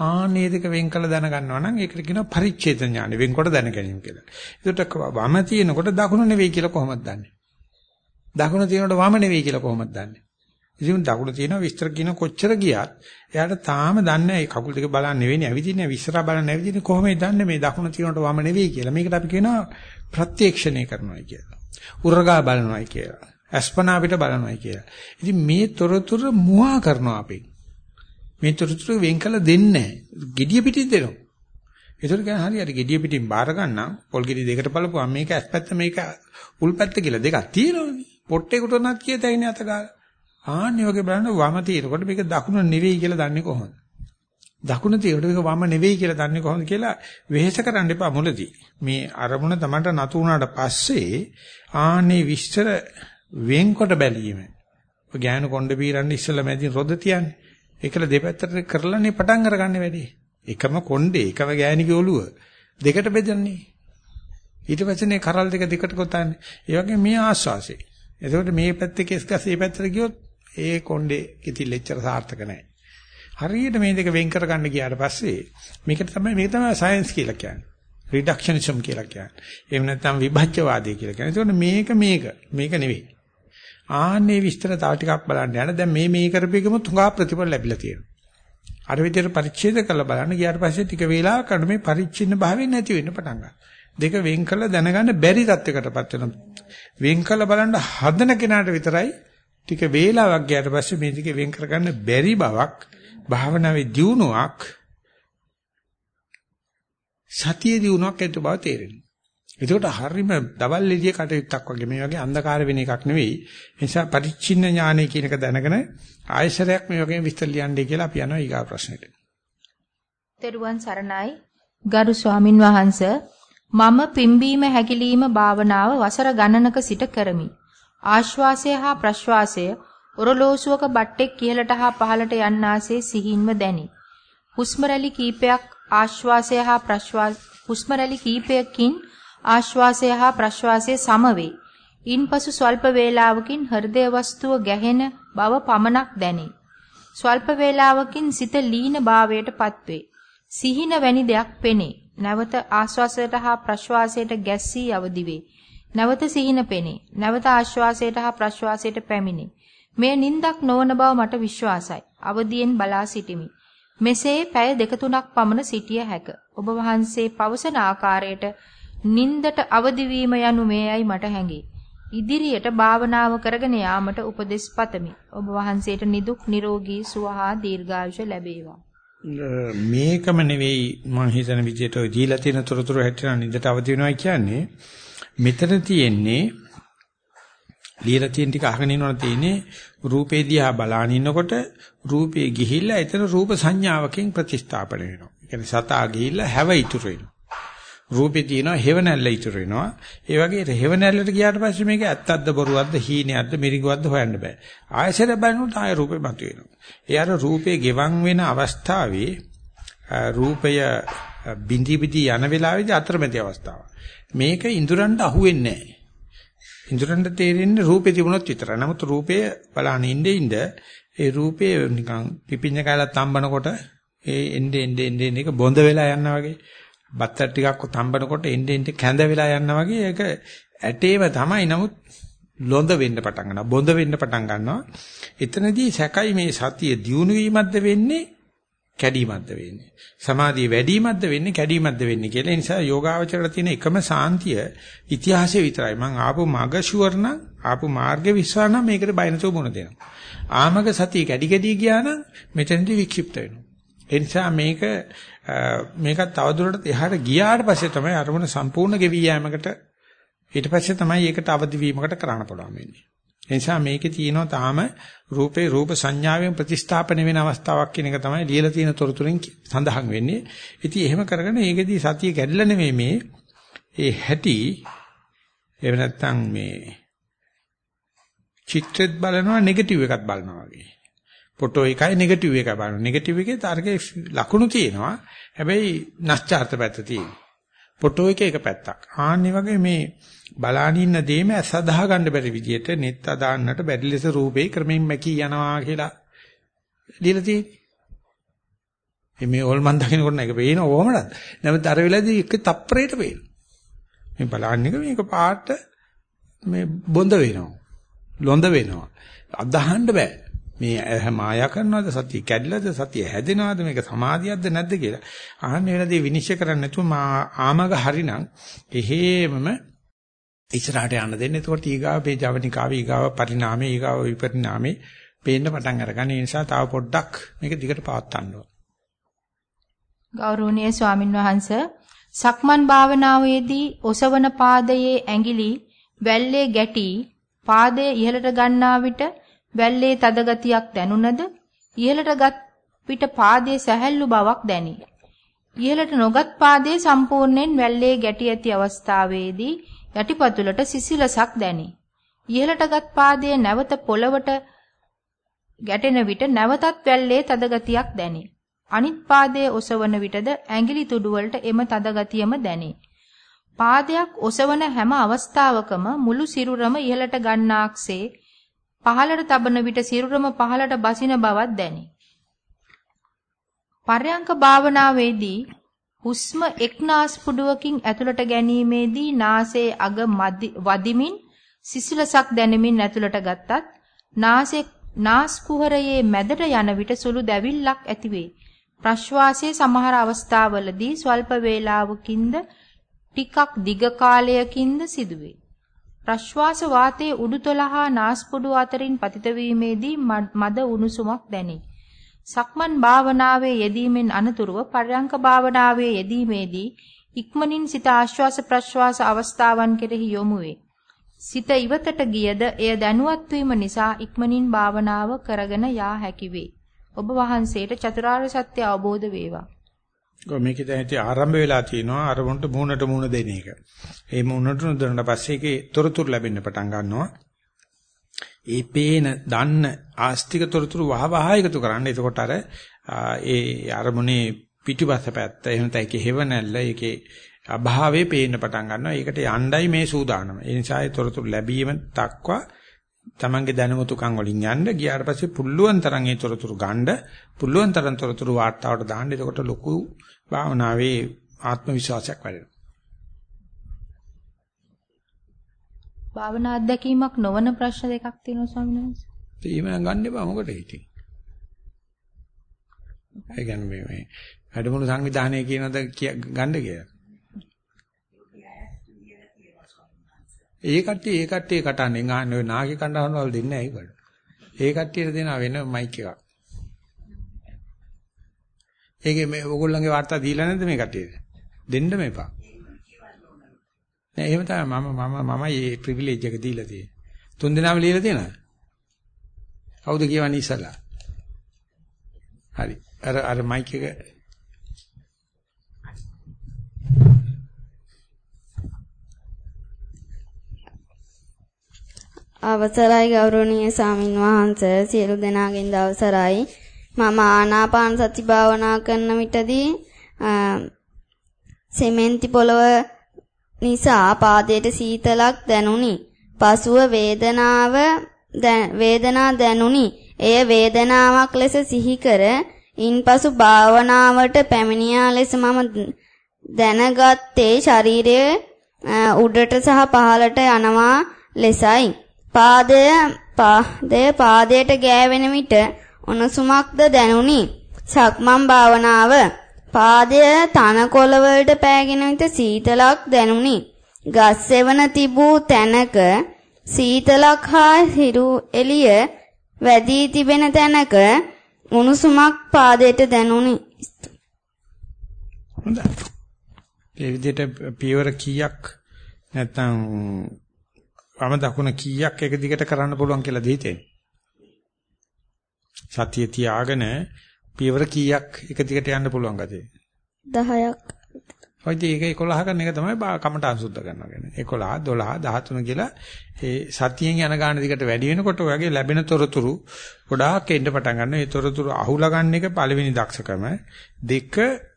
ආනේ දෙක වෙන් කළ දැන ගන්නවා නම් ඒකට කියනවා පරිච්ඡේද ඥානෙ වෙන්කොට දැන ගැනීම කියලා. ඒකට වම තියෙනකොට දකුණ නෙවෙයි කියලා කොහොමද දන්නේ? දකුණ තියෙනකොට වම නෙවෙයි කියලා කොහොමද දන්නේ? ඉතින් දකුණ තියෙනවා විස්තර කියන කොච්චර ගියත් එයාට තාම දන්නේ නැහැ කකුල් දෙක බලන්න නෙවෙයි ඇවිදින්නේ විස්තර බලන්න ඇවිදින්නේ කොහොමද දන්නේ මේ දකුණ තියෙනකොට වම නෙවෙයි කියලා. මේකට අපි කියනවා ප්‍රත්‍යක්ෂණය කරනවා කියලා. උරගා බලනවායි කියලා. අස්පනා පිට බලනවායි කියලා. ඉතින් මේ තොරතුරු මුවා කරනවා අපි. මේ තොරතුරු වෙන් කළ දෙන්නේ නැහැ. gediya පිටින් දෙනවා. ඒතර කියන හරියට gediya පිටින් බාර ගන්නම් පොල් ගෙඩි දෙකට බලපුවා මේක ඇස්පැත්ත මේක උල්පැත්ත කියලා දෙකක් තියෙනවනේ. පොට්ටේකට උනත් කියතයිනේ අත ගාලා. ආන්නේ වගේ බලන්න වම තියෙනකොට මේක දකුණ නෙවෙයි කියලා දන්නේ කොහොමද? දකුණ තියෙනකොට මේක වම නෙවෙයි කියලා දන්නේ කොහොමද කියලා වෙහෙස කරන්න එපා මුලදී. මේ අරමුණ තමන්ට නතු වුණාට පස්සේ ආන්නේ විස්තර වෙන්කොට බැලීම. ඔය ගෑනු කොණ්ඩ බීරන්න ඉස්සෙල්ලා මැදින් රොද තියන්නේ. ඒකල දෙපැත්තට කරලානේ පටන් අරගන්නේ වැඩි. එකම කොණ්ඩේ එකම ගෑණිගේ ඔළුව දෙකට බෙදන්නේ. ඊට පස්සේ කරල් දෙක දෙකට කොටන්නේ. ඒ වගේ මේ ආස්වාසේ. එතකොට මේ පැත්තේ කෙස් ගස් මේ පැත්තට ගියොත් ඒ කොණ්ඩේ කිතිල් එච්චර සාර්ථක නැහැ. හරියට මේ දෙක වෙන් කරගන්න ගියාට පස්සේ මේක තමයි මේක තමයි සයන්ස් කියලා කියන්නේ. රිඩක්ෂනිසම් කියලා කියන්නේ. එහෙම නැත්නම් විභජ්‍යවාදී කියලා කියන්නේ. ඒකෝනේ මේක මේක මේක නෙවෙයි. ආන්නේ විස්තර තව ටිකක් බලන්න යන දැන් මේ මේ කරපේකම තුඟා ප්‍රතිඵල ලැබිලා තියෙනවා. අර විදිහට පරිච්ඡේද කරලා බලන්න ගියාට පස්සේ ටික වේලාවක් කරන මේ පරිච්ඡින්න භාවයෙන් නැති වෙන්න පටන් ගන්නවා. දෙක වෙන් කළ දැනගන්න බැරි තත්යකටපත් වෙනවා. වෙන් කළ බලන්න හදන කෙනාට විතරයි ටික වේලාවක් ගියාට පස්සේ මේ ටික වෙන් කරගන්න බැරි බවක් භාවනාවේ දියුණුවක් සතියේ දියුණුවක් ඇති බව තේරෙනවා. ඒකට හරීම දවල් එළිය කටයුත්තක් වගේ මේ වගේ අන්ධකාර වෙන එකක් නෙවෙයි. ඒ නිසා පරිච්ඡින්න ඥානය කියන එක දැනගෙන ආයශරයක් මේ වගේ විස්තර ලියන්නේ කියලා අපි යනවා ඊගා ප්‍රශ්නෙට. තෙරුවන් සරණයි ගරු ස්වාමින් වහන්සේ මම පිම්බීම හැකිලිම භාවනාව වසර ගණනක සිට කරමි. ආශ්වාසය හා ප්‍රශ්වාසය ඔරලෝසුවක බට්ටෙක් ඉහළට හා පහළට යන්නාසේ සිහින්ම දැනේ. හුස්ම රැලි කීපයක් ආශ්වාසය හා ප්‍රශ්වාස හුස්ම රැලි කීපයකින් ආශ්වාසය හා ප්‍රශ්වාසය සමවේ. ඉන්පසු ස්වල්ප වේලාවකින් හෘදය වස්තුව ගැහෙන බව පමණක් දැනේ. ස්වල්ප වේලාවකින් සිත ලීන භාවයට පත්වේ. සිහින වැනි දෙයක් පෙනේ. නැවත ආශ්වාසයට හා ප්‍රශ්වාසයට ගැස්සී අවදි වේ. නැවත සිහින පෙනේ. නැවත ආශ්වාසයට හා ප්‍රශ්වාසයට පැමිණේ. මෙය නිින්දක් නොවන බව මට විශ්වාසයි. අවදියෙන් බලා සිටිමි. මෙසේ පැය දෙක තුනක් පමණ සිටිය හැක. ඔබ වහන්සේ පවසන ආකාරයට නිින්දට අවදි වීම යනු මේයයි මට හැඟේ. ඉදිරියට භාවනාව කරගෙන යාමට උපදෙස් පතමි. ඔබ වහන්සේට නිදුක් නිරෝගී සුව හා දීර්ඝායුෂ ලැබේවා. මේකම නෙවෙයි මම හිතන විදිහට ඔය දීලා තියෙන තොරතුරු හැටියට නිින්දට අවදි වෙනවා කියන්නේ මෙතන තියෙන්නේ ලියලා තියෙන ටික අහගෙන ඉන්නවනේ තියෙන්නේ රූපේ දිහා බලාගෙන ඉන්නකොට රූපේ ගිහිල්ලා එතන රූප සංඥාවකින් ප්‍රතිස්ථාපන වෙනවා. ඒ කියන්නේ සතා ගිහිල්ලා හැව ඉතුරු වෙනවා. රූපේ තියෙනවා හේවණැල්ල ඉතුරු වෙනවා. ඒ වගේ හේවණැල්ලට ගියාට පස්සේ මේක ඇත්තක්ද බොරුවක්ද හීනයක්ද මිරිඟුවක්ද හොයන්න බෑ. ආයසර බලනකොට ආය රූපේ මතුවෙනවා. ඒ අර රූපේ ගෙවන් වෙන අවස්ථාවේ රූපය බිඳි බිඳි යන වෙලාවේදී අතරමැදි අවස්ථාව. මේක ඉඳුරන්ට අහුවෙන්නේ නැහැ. ඉඳුරන්ට තේරෙන්නේ රූපේ තිබුණොත් විතරයි. නමුත් රූපය බලන ඉnde ඉnde ඒ රූපේ නිකන් පිපිඤ්ඤ කාලක් තම්බනකොට ඒ එnde එnde එnde එක බොඳ වෙලා යනවා වගේ බත්තර ටිකක් තම්බනකොට එnde එnde කැඳ වෙලා යනවා වගේ ඒක ඇටේම තමයි. නමුත් ලොඳ වෙන්න පටන් ගන්නවා. බොඳ වෙන්න පටන් ගන්නවා. එතනදී සැකයි මේ සතිය දියුණු වීමක්ද වෙන්නේ කැඩීමක්ද වෙන්නේ. සමාධිය වැඩිවීමක්ද වෙන්නේ කැඩීමක්ද වෙන්නේ කියලා. ඒ නිසා යෝගාවචරයට තියෙන එකම සාන්තිය ඉතිහාසය විතරයි. මං ආපු මග ෂුවර් නම් ආපු මාර්ග විශ්වාස නම් මේකට බය නැතුව මොන දෙනවා. ආමග සතිය කැඩි කැඩි ගියා නම් මෙතනදී වික්ෂිප්ත වෙනවා. ඒ නිසා මේක මේකත් තවදුරටත් එහාට ගියාට පස්සේ තමයි අරමුණ සම්පූර්ණ ගෙවි යෑමකට ඊට පස්සේ තමයි ඒකට අවදි වීමකට කරන්න පුළුවන් වෙන්නේ. ඒ නිසා මේකේ තියෙනවා තාම රූපේ රූප සංඥාවෙන් ප්‍රතිස්ථාපන වෙන අවස්ථාවක් කියන එක තමයි ලියලා තියෙන තොරතුරෙන් සඳහන් වෙන්නේ. ඉතින් එහෙම කරගෙන ඒකෙදී සතිය කැඩිලා නෙමෙයි මේ ඒ හැටි එහෙම නැත්නම් මේ චිත්‍රෙත් බලනවා නෙගටිව් එකත් බලනවා වගේ. ෆොටෝ එකයි නෙගටිව් එකයි බලනවා. නෙගටිව් එකේ තාරකේ ලකුණු තියෙනවා. හැබැයි නැස්චාර්ථ පැත්ත තියෙනවා. ෆොටෝ එකේ එක පැත්තක්. ආන්නේ වගේ මේ බලාන ඉන්න දෙයම අසදාහ ගන්න බැරි විදියට net අදාන්නට බැරි ලෙස රූපේ ක්‍රමෙන් මැකී යනවා කියලා ලියලා තියෙන්නේ. මේ ඕල්මන් දකින්නකොට නේද පේන ඕමනත්. නැත්නම් අර වෙලාවේදී එක තප්පරයට පේන. මේ බලන්නේ මේක පාට මේ බොඳ වෙනවා. ලොඳ වෙනවා. අදහන්න බෑ. මේ මායා කරනවද සතිය කැඩිලාද සතිය හැදෙනවද මේක සමාධියක්ද නැද්ද කියලා අහන්න වෙනදී විනිශ්චය කරන්න නැතුව ආමග හරිනම් එහෙමම ඉස්සරහට යන්න දෙන්න. එතකොට ඊගාව මේ ජවනිකාව ඊගාව පරිණාමේ ඊගාව විපරිණාමේ පේන්න පටන් අරගන්න. ඒ නිසා තව පොඩ්ඩක් මේක දිගට පවත්වන්න ඕන. ගෞරවනීය ස්වාමින් වහන්සේ සක්මන් භාවනාවේදී ඔසවන පාදයේ ඇඟිලි වැල්ලේ ගැටි පාදයේ ඉහළට ගන්නා විට වැල්ලේ තද ගතියක් දැනුණද ඉහළටගත් පිට පාදයේ සැහැල්ලු බවක් දැනි. ඉහළට නොගත් පාදයේ සම්පූර්ණයෙන් වැල්ලේ ගැටි ඇති අවස්ථාවේදී යටිපතුලට සිසිලසක් දැනි. ඉහළටගත් පාදයේ නැවත පොළවට ගැටෙන විට නැවතත් වැල්ලේ තද ගතියක් දැනි. අනිත් පාදයේ ඔසවන විටද ඇඟිලි තුඩු වලට එම තද ගතියම දැනේ. පාදයක් ඔසවන හැම අවස්ථාවකම මුළු සිරුරම ඉහළට ගන්නාක්සේ පහළට තබන විට සිරුරම පහළට බසින බවක් දැනේ. පර්යංක භාවනාවේදී හුස්ම එක් නාස්පුඩුවකින් ඇතුළට ගැනීමේදී නාසයේ අග වදිමින් සිසිලසක් දැනෙමින් ඇතුළට ගත්තත් නාසයේ නාස් කුහරයේ මැදට යන විට සුළු දැවිල්ලක් ඇතිවේ. ප්‍රශ්වාසයේ සමහර අවස්ථාවලදී ස්වල්ප වේලාවකින්ද ටිකක් දිග කාලයකින්ද සිදුවේ. ප්‍රශ්වාස වාතයේ උඩුතල හා නාස්පුඩු අතරින් පතිත වීමේදී මද උණුසුමක් දැනේ. සක්මන් භාවනාවේ යෙදීමෙන් අනතුරුව පර්යංක භාවනාවේ යෙදීමේදී ඉක්මනින් සිත ආශ්වාස ප්‍රශ්වාස අවස්ථාවන් කෙරෙහි යොමු වේ. සිත ඉවතට ගියද එය දැනුවත් වීම නිසා ඉක්මනින් භාවනාව කරගෙන යා හැකි වේ. ඔබ වහන්සේට චතුරාර්ය සත්‍ය අවබෝධ වේවා. මේකේ දැන් ආරම්භ වෙලා තියෙනවා අරමුණට මූණට මූණ දෙන එක. ඒ මූණට නුදුනට පස්සේ ඒකේ තොරතුරු ලැබෙන්න පටන් ගන්නවා. ඒ පේන දන්න ආස්තික තොරතුරු වහ වහ එකතු කරන්න. එතකොට අර ඒ අරමුණේ පිටිපස්ස පැත්ත එහෙම නැත්නම් ඒකේ හේව නැල්ල ඒකේ අභාවයේ පේන්න පටන් ගන්නවා. ඒකට යණ්ඩයි මේ සූදානම. ඒ නිසා ඒ තොරතුරු ලැබීම දක්වා තමන්ගේ දැනුමතුකම් වලින් යන්න ගියාට පස්සේ පුල්ලුවන් තරම් ඒ තොරතුරු ගන්න පුල්ලුවන් තරම් තොරතුරු වාර්තාවට දාන්න. එතකොට ලොකු භාවනාවේ ආත්ම විශ්වාසයක් වැඩෙනවා. භාවනා අත්දැකීමක් නොවන ප්‍රශ්න දෙකක් තියෙනවා ස්වාමීන් වහන්සේ. ඒම ගන්න එපා මොකටද ඉතින්? ඒ කියන්නේ මේ මේ වැඩමුළු සංවිධානය කියනද ගන්න කියලා. ඒ කට්ටිය ඒ කට්ටිය කටන්නේ ආන්නේ ඔය නාගේ කණ්ඩායම් වල දෙන්නේ නැහැ ඒකට. ඒ කට්ටියට දෙන වෙන මයික් එකක්. ඒකේ මේ ඕගොල්ලන්ගේ වාර්තා දීලා නැද්ද මේ කට්ටියට? දෙන්න මේපා. නෑ එහෙම තමයි මම මම මම මේ ප්‍රිවිලේජ් එක දීලා තියෙන්නේ. තුන් දෙනාම ලියලා තියෙනවද? කවුද කියවන්නේ ඉස්සලා? හරි. අර අර මයික් එක අවසරයි ගෞරවනීය සාමින් වහන්සේ සියලු දෙනාගෙන් අවසරයි මම ආනාපාන සති භාවනා කරන විටදී සෙමෙන්ති පොළව නිසා පාදයට සීතලක් දැනුනි. පසුව වේදනාව වේදනා දැනුනි. එය වේදනාවක් ලෙස සිහි කර ඉන්පසු භාවනාවට පැමිණියා ලෙස මම දැනගත්තේ ශරීරයේ උඩට සහ පහළට යනවා ලෙසයි. පාදය පාදය පාදයට ගෑවෙන විට උණුසුමක්ද දැනුනි. සක්මන් භාවනාව පාදය තනකොළ වලට පෑගෙන විට සීතලක් දැනුනි. ගස් සෙවන තිබූ තැනක සීතලක් හා හිරු එළිය වැදී තිබෙන තැනක උණුසුමක් පාදයට දැනුනි. හොඳයි. ඒ විදිහට පියවර කීයක් නැත්නම් වම දකුණ කීයක් එක දිගට කරන්න පුළුවන් කියලා දෙහිතේ. සතිය තියාගෙන පියවර කීයක් එක දිගට යන්න පුළුවන් ගතිය? 10ක්. ඔය ඒක 11 කරන එක තමයි කමටහන් සුද්ධ කරනවා කියන්නේ. 11 12 13 කියලා ඒ සතියෙන් යන ගාන දිගට වැඩි වෙනකොට ඔයගේ ලැබෙන තොරතුරු ගොඩාක් එන්න පටන් ගන්නවා. ඒ තොරතුරු අහුලා ගන්න එක පළවෙනි දක්ෂකම. දෙක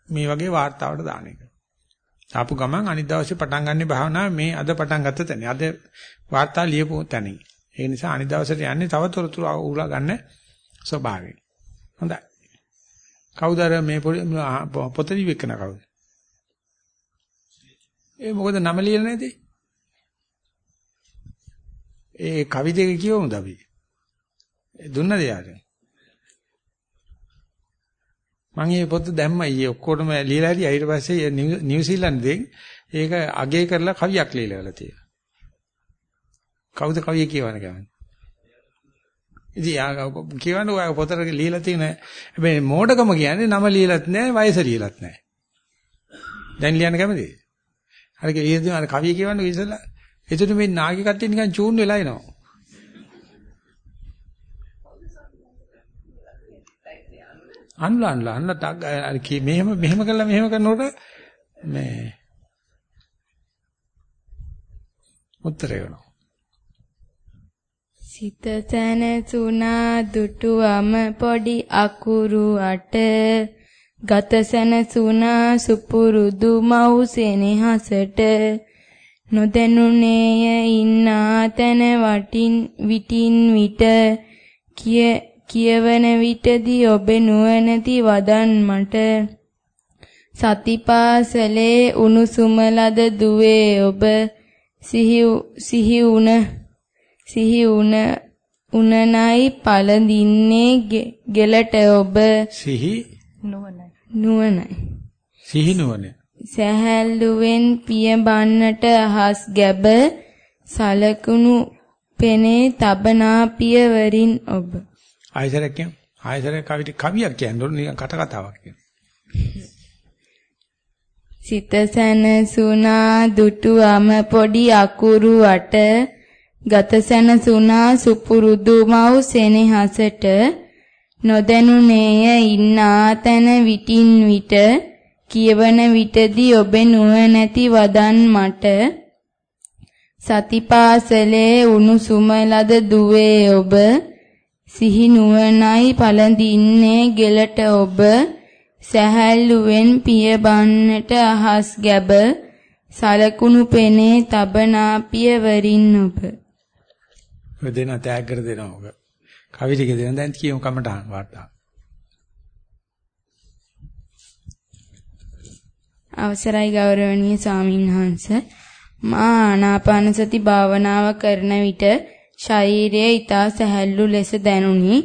මේ වගේ වார்த்தාවට දාන එක. ආපු ගමන් අනිත් දවසේ පටන් ගන්න භාවනාව මේ අද පටන් ගත්ත තැන. අද වார்த்தා ලියපු තැන. ඒ නිසා අනිත් දවසට යන්නේ තව තොරතුරු අහුලා ගන්න ස්වභාවයෙන්. හොඳයි. කවුද අර මේ පොත ලිවෙකන කවුද? ඒ මොකද නම ලියලා නැති? ඒ කවි දෙක කියවමුද අපි? දුන්නද යාට? මම මේ පොත දැම්මා ඊයේ ඔක්කොටම ලියලා හරි ඊට පස්සේ නිව්සීලන්තයෙන් ඒක අගය කරලා කවියක් ලියලා තියෙනවා. කවුද කවිය කියවන්න ගමන්? ඉතින් යා කියවන්න ඔය පොතට ලියලා තියෙන හැබැයි මෝඩකම කියන්නේ නම ලියලත් නැහැ වයස ලියලත් නැහැ. දැන් ලියන්න කැමතිද? හරි කියලා අර කවිය කියවන්න ඉස්සලා එතන මේ නාගි කට්ටිය නිකන් චූන් වෙලා එනවා. අන්ලා අන්ලා අන්ලා අර මෙහෙම මෙහෙම කළා මෙහෙම කරනකොට මේ උත්තර වෙනවා. සිත සැනසුනා දුටුවම පොඩි අකුරු අට. ගත සැනසුනා සුපුරුදු මව් සෙනෙහසට. නොදැනුනේය ඉන්නා තැන වටින් විටින් විට. කිය කියවන විටදී ඔබ නුවණති වදන් මට. සතිපාසලේ උණුසුම ලද දුවේ ඔබ සිහි සිහි උන සිහි උන උනනයි පළඳින්නේ ගෙලට ඔබ සිහි නුවණයි. නුවණයි. සිහි නුවණ සැහැල්ලුවෙන් පියඹන්නට අහස් ගැබ සලකුණු පෙනේ තබනා පියවරින් ඔබ. ආයතරයක් කියමු ආයතරයක් කවිට කවියක් කියන්න නිකන් කට කතාවක් කියන්න සිත සැනසුනා දුටුවම පොඩි අකුරු අට ගත සැනසුනා සුපුරුදු මව් සෙනෙහසට නොදැනුනේය ඉන්නා තැන විටින් විට කියවන විටදී ඔබ නුවණැති වදන් මට සතිපාසලේ උණුසුම ලද දුවේ ඔබ සිහි නුවණයි පළඳින්නේ ගෙලට ඔබ සැහැල්ලුවෙන් පියබන්නට අහස් ගැබ සලකුණු පෙනේ තබනා පියවරින් ඔබ. ඔය දෙන තෑග් කර දෙනවා ඔක. කවි ටික දෙන දැන් කියමු කමටහන් වාර්තා. අවසරයි ගෞරවනීය ස්වාමින්වහන්ස මා ආනාපාන සති භාවනාව කරන විට ශරීරයේ ඊතා සැහැල්ලු ලෙස දැනුනි.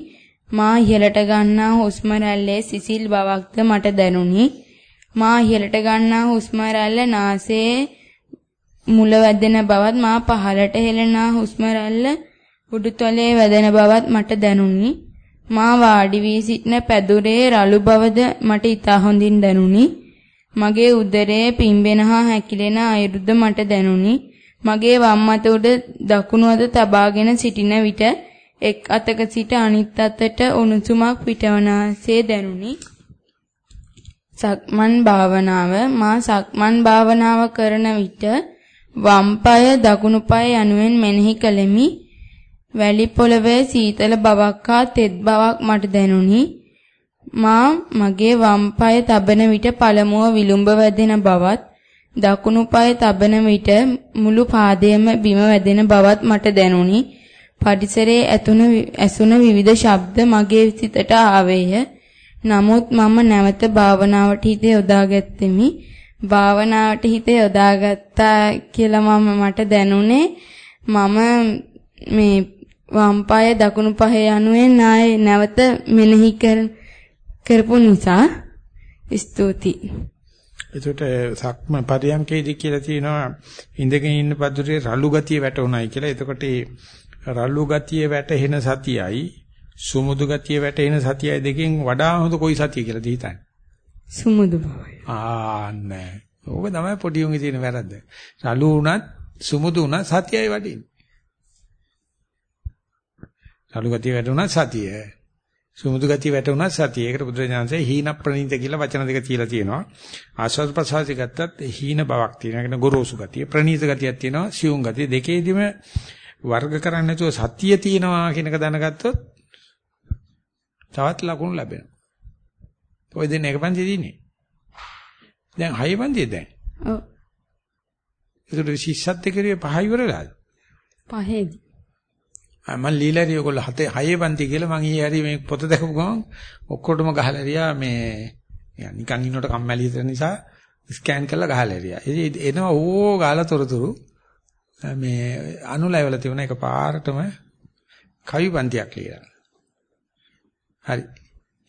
මා ඉහළට ගන්නා හුස්ම රැල්ලේ සිසිල් බවක්ද මට දැනුනි. මා ඉහළට ගන්නා හුස්ම රැල්ල නාසයේ මුල වැදෙන බවත් මා පහළට හෙළන හුස්ම රැල්ල උඩුතලයේ වැදෙන බවත් මට දැනුනි මා වාඩි වී සිටින පැදුරේ රළු බවද මට ඉතා හොඳින් දැනුනි මගේ උදරයේ පිම්බෙන හා හැකිලෙන අයුරුද මට දැනුනි. මගේ වම් අත උඩ දකුණු අත තබාගෙන සිටින විට එක් අතක සිට අනිත් අතට උණුසුමක් පිටවනාසේ දැනුනි. සක්මන් භාවනාව මා සක්මන් භාවනාව කරන විට වම් පාය දකුණු පාය යනුවෙන් මෙනෙහි කළෙමි. වැලි පොළවේ සීතල බවක් හා තෙත් බවක් මට දැනුනි. මා මගේ වම් පාය තබන විට පළමුව විලුඹ වැදෙන බවත් දකුණු පාය තබන විට මුළු පාදයම බිම වැදෙන බවත් මට දැනුනි. පරිසරයේ ඇතුණු ඇසුණ විවිධ ශබ්ද මගේ සිතට ආවේය. නමුත් මම නැවත භාවනාවට හිත යොදාගත්තෙමි. භාවනාවට හිත යොදාගත්තා කියලා මම මට දැනුනේ මම මේ වම් පාය දකුණු පාය යනුවෙන් ආයේ නැවත මෙනෙහි කරපු නිසා ස්තුතියි. එතකොට සක්ම පරියන්කේදී කියලා තියෙනවා ඉඳගෙන ඉන්න පදුරේ රළු ගතිය වැටුණයි කියලා. එතකොට රළු ගතිය වැටෙන සතියයි සුමුදු ගතිය වැටෙන සතියයි දෙකෙන් වඩා හොඳ කොයි සතිය කියලාද හිතන්නේ? සුමුදු බවයි. ආන්නේ. ඕක තමයි පොඩි උන්ගේ තියෙන වැරද්ද. රළු වුණත් සුමුදු වුණත් සතියයි වටින්නේ. රළු ගතිය වැටුණත් සතිය. සුමුදු ගතිය වැටුණා සතිය. ඒකට බුදුරජාණන්සේ හීන ප්‍රණීත කියලා වචන දෙක තියලා තියෙනවා. ආස්වාද ප්‍රසවාසي ගත්තත් හීන බවක් තියෙනවා. ඒකට ගොරෝසු ගතිය, ප්‍රණීත ගතියක් තියෙනවා, සියුම් ගතිය. දෙකේදිම වර්ග කරන්නේ නැතුව සතිය තියෙනවා කියන එක දැනගත්තොත් තවත් ලකුණු ලැබෙනවා. ඔය දෙන්න එක පන්තියේ ඉන්නේ. දැන් හය පන්තියේ දැන්. ඔව්. ඒකට ශිෂ්‍යත් එක්කේ පහ ඉවරලාද? පහේදී. මම ලීලාරි ඔයගොල්ලෝ හතේ හයේ පන්ති කියලා මං ඊයේ හරි මේ පොත දැකපු ගමන් ඔක්කොටම ගහලා හරියා මේ නිකන් ඉන්නකොට කම්මැලි හිතන නිසා ස්කෑන් කරලා ගහලා හරියා. එනවා ඕ ගාලා තොරතුරු මේ අනුලයවල තිබුණ එක පාරටම කවි පන්තියක් කියලා. හරි.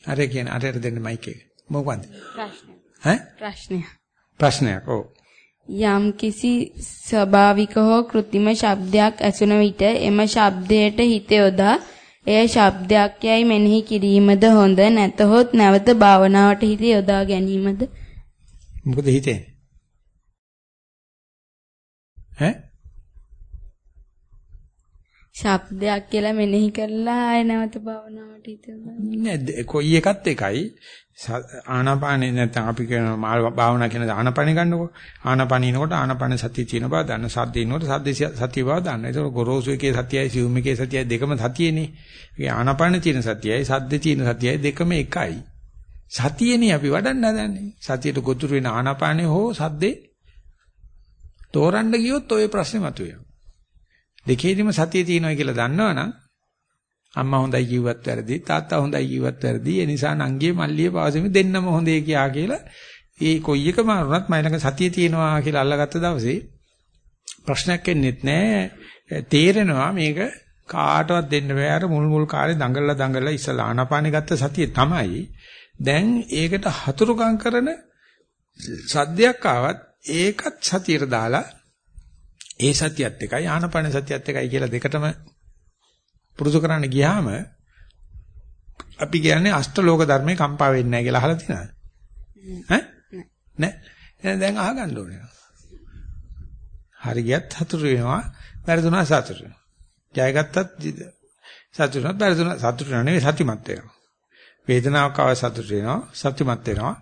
අර කියන අරට දෙන්න මයික් එක. මොකක්ද? ප්‍රශ්නයක්. ඈ? ප්‍රශ්නයක්. ප්‍රශ්නයක්. ඔව්. යම් කිසි ස්වභාවික හෝ કૃතිම ශබ්දයක් ඇසුන විට එම ශබ්දයට හිත යොදා එය ශබ්දයක් යයි මෙනෙහි කිරීමද හොඳ නැතහොත් නැවත භාවනාවට හිත යොදා ගැනීමද මොකද හිතෙන්නේ? ඈ? ශබ්දයක් කියලා මෙනෙහි කරලා ආය නැවත භාවනාවට හිත යොදා නෑ කොයි එකත් එකයි ආනාපානේ නැත්නම් අපි කියන භාවනා කියන ආනාපානේ ගන්නකො ආනාපානිනකොට ආනාපාන සතිය තියෙන බව දන්න සද්ද ඉන්නකොට සද්ද සතිය බව දන්න. ඒක ගොරෝසු එකේ සතියයි සිවුම් එකේ සතියයි දෙකම සතියනේ. ඒ ආනාපානේ තියෙන සතියයි සද්ද තියෙන සතියයි දෙකම එකයි. සතියනේ අපි වඩන්න හදන්නේ. සතියට ගොදුරු වෙන ආනාපානේ හෝ සද්දේ තෝරන්න ගියොත් ওই ප්‍රශ්නේ මතුවේ. දෙකේදීම සතිය තියෙනවා කියලා දන්නවනම් අම්මා හොඳයි කිව්වත් වැරදි තාත්තා හොඳයි කිව්වත් වැරදි ඒ නිසා නංගියේ මල්ලියේ පාසෙම දෙන්නම හොඳේ කියා කියලා ඒ කොයි එක මාරුණත් මයි ළඟ සතිය තියෙනවා කියලා අල්ලගත්ත දවසේ ප්‍රශ්නයක් එන්නේත් නැහැ තේරෙනවා මේක කාටවත් දෙන්න බෑ. අර මුල් මුල් කාලේ දඟලලා දඟලලා ඉස්සලා ආනාපානෙ ගත්ත සතිය තමයි. දැන් ඒකට හතුරුකම් කරන සද්දයක් ආවත් ඒකත් සතියට දාලා ඒ සතියත් එකයි ආනාපාන සතියත් එකයි කියලා දෙකටම පුරුදු කරන්න ගියාම අපි කියන්නේ අෂ්ටලෝක ධර්මේ කම්පා වෙන්නේ නැහැ කියලා අහලා තියෙනවද? ඈ? නැහැ. දැන් අහගන්න ඕනේ. හරි ගියත් හතුරු වෙනවා, වැරදුනා සතුරු වෙනවා. ජයගත්තත් සතුරු වෙනවා, වැරදුනා සතුරු වෙනවා නෙවෙයි සතුටුමත් වෙනවා. වේදනාවක් ආව සතුරු වෙනවා, සතුටුමත් වෙනවා.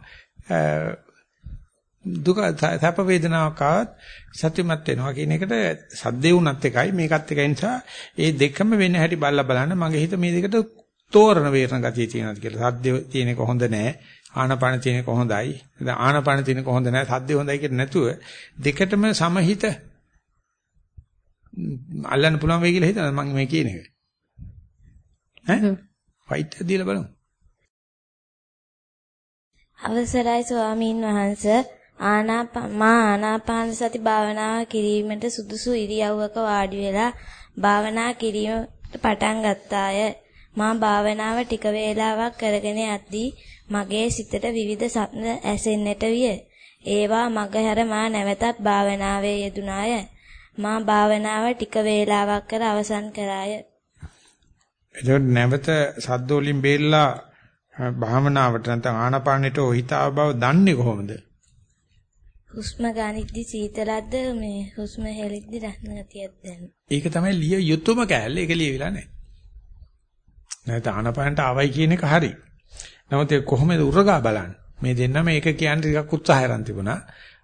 දුක සැප වේදනාවක් ආවත් සත්‍යමත් වෙනවා කියන එකට සද්දේ වුණත් එකයි මේකත් එකයි. නිසා ඒ දෙකම වෙන හැටි බලලා බලන්න මගේ හිත මේ දෙකට තෝරන වේරණ ගතිය තියෙනවා කියලා. සද්දේ තියෙන එක හොඳ නෑ. ආනපාන තියෙන එක හොඳයි. දැන් ආනපාන තියෙන එක හොඳ නෑ. සද්දේ හොඳයි කියලා නැතුව දෙකටම සමහිත අල්ලන්න පුළුවන් වෙයි කියලා හිතනවා මම මේ කියන එක? ඈ? ෆයිට් දීලා බලමු. අවසරයි ස්වාමීන් වහන්සේ ආනාපමා ආනාපාන සති භාවනාව කිරීමට සුදුසු ඉරියව්වක වාඩි වෙලා භාවනා කිරීමට පටන් ගත්තාය. මා භාවනාව ටික වේලාවක් කරගෙන යද්දී මගේ සිතට විවිධ සත්න ඇසෙන්නට විය. ඒවා මගහැර මා නැවතත් භාවනාවේ යෙදුනාය. මා භාවනාව ටික වේලාවක් කර අවසන් කරාය. එතකොට නැවත සද්ද වලින් බේරලා භාවනාවට නැත්නම් ආනාපානෙට හිතාව බව දන්නේ කොහොමද? හුස්ම ගනිද්දි සීතලක්ද මේ හුස්ම හෙලිද්දි රස්න ගතියක් දැනෙනවා. ඒක තමයි ලිය යුතුයම කෑල්ල ඒක ලියවිලා නැහැ. නැත්නම් ආනපනට ආවයි කියන එක හරි. නමුත් ඒ කොහොමද උරගා බලන්නේ? මේ දෙන්නම මේක කියන්නේ ටිකක් උත්සාහයරන් තිබුණා.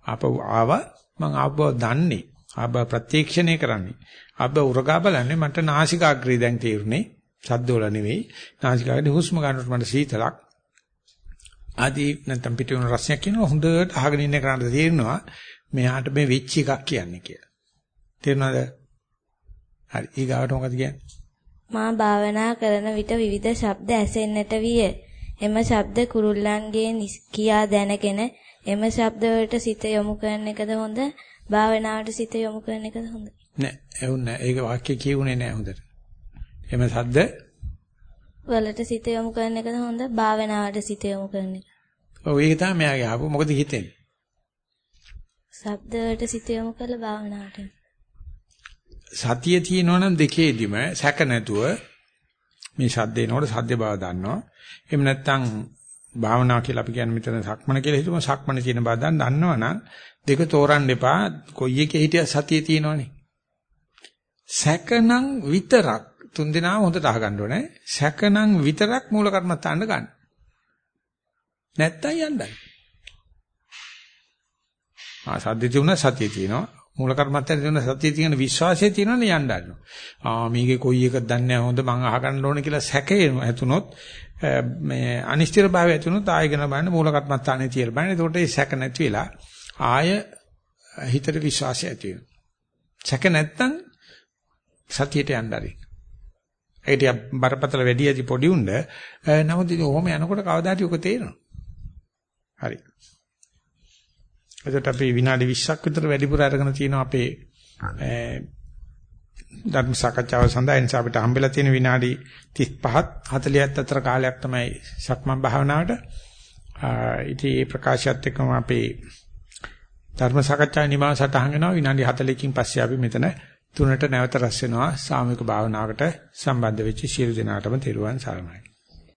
ආපහු ආවා මං ආපහු දන්නේ. ආපහු ප්‍රත්‍යක්ෂණය කරන්නේ. ආපහු උරගා බලන්නේ මට නාසිකාග්‍රේ දැන් තේරුනේ. සද්දවල නෙවෙයි. නාසිකාග්‍රේ හුස්ම ගන්නකොට මට සීතලක්. ආදී නැත්නම් පිට වෙන රසයක් කියනවා හොඳට අහගෙන ඉන්න කරාට තේරෙනවා මෙයාට මේ වෙච්ච එකක් කියන්නේ කියලා. තේරුණාද? හරි. ඊගාවට මොකද කියන්නේ? මා භාවනා කරන විට විවිධ ශබ්ද ඇසෙන්නට විය. එම ශබ්ද කුරුල්ලන්ගේ කියා දැනගෙන එම ශබ්ද වලට සිත යොමු කරන එකද හොඳ? භාවනාවට සිත යොමු කරන එකද හොඳ? නෑ, එවුන්නේ ඒක වාක්‍ය කියුනේ නෑ හොඳට. එම ශබ්ද වලට සිත යොමු කරන එකද හොඳ? භාවනාවට සිත යොමු කරන එක. ඔව් ඒක තමයි මෙයාගේ ආපු මොකද හිතෙන්නේ? වලට සිත යොමු කරලා භාවනාවට. සතිය තියෙනවා නම් දෙකේදිම සැක නැතුව මේ ශබ්දේ නෝඩ සද්ද බව දන්නවා. එහෙම නැත්නම් භාවනා කියලා අපි කියන්නේ මෙතන සක්මන කියලා හිතමු සක්මන තියෙන බව දන්නවනම් දෙක තෝරන්න එපා. කොයි එකේ හිටිය සතිය තියෙනවනේ. සැකනම් විතරක් තුන් දෙනාම හොඳට අහගන්න ඕනේ. සැකනම් විතරක් මූල කර්මත්තාන්න ගන්න. නැත්තම් යන්නයි. ආ සද්ද තියුණා සතිය තියෙනවා. මූල කර්මත්තෙන් තියෙන සතිය තියෙන විශ්වාසය තියෙනවනේ යන්න ගන්නවා. ආ මේකේ කොයි එකද දන්නේ හොඳ මං අහගන්න ඕනේ කියලා සැකේ ඇතුනොත් මේ අනිශ්චිත භාවය ඇතුනොත් ආයෙගෙන බලන්න මූල කර්මත්තානේ තියලා බලන්න. එතකොට ඒ සැක නැති වෙලා ආය හිතට විශ්වාසය ඇති වෙනවා. සැක නැත්තම් සතියට යන්න හරි. ඒ ටික බරපතල වැඩි ඇති පොඩි උණ්ඩ නමුත් ඉතින් ඔහොම යනකොට කවදාද ඔක තේරෙනවා. හරි. එතකොට අපි විනාඩි 20ක් විතර වැඩිපුර අරගෙන තියෙනවා අපේ ධර්ම සාකච්ඡාව සඳහා. එනිස අපිට හම්බෙලා තියෙන විනාඩි 35ත් 40ත් අතර කාලයක් තමයි සක්මන් භාවනාවට. ඉතින් මේ ප්‍රකාශයත් එක්කම අපේ ධර්ම සාකච්ඡා නිමාව සටහන් වෙනවා. විනාඩි 40කින් පස්සේ අපි මෙතන තුනට නැවත රැස් වෙනවා. සාමූහික භාවනාවකට සම්බන්ධ වෙච්ච සියලු දෙනාටම තෙරුවන් සරණයි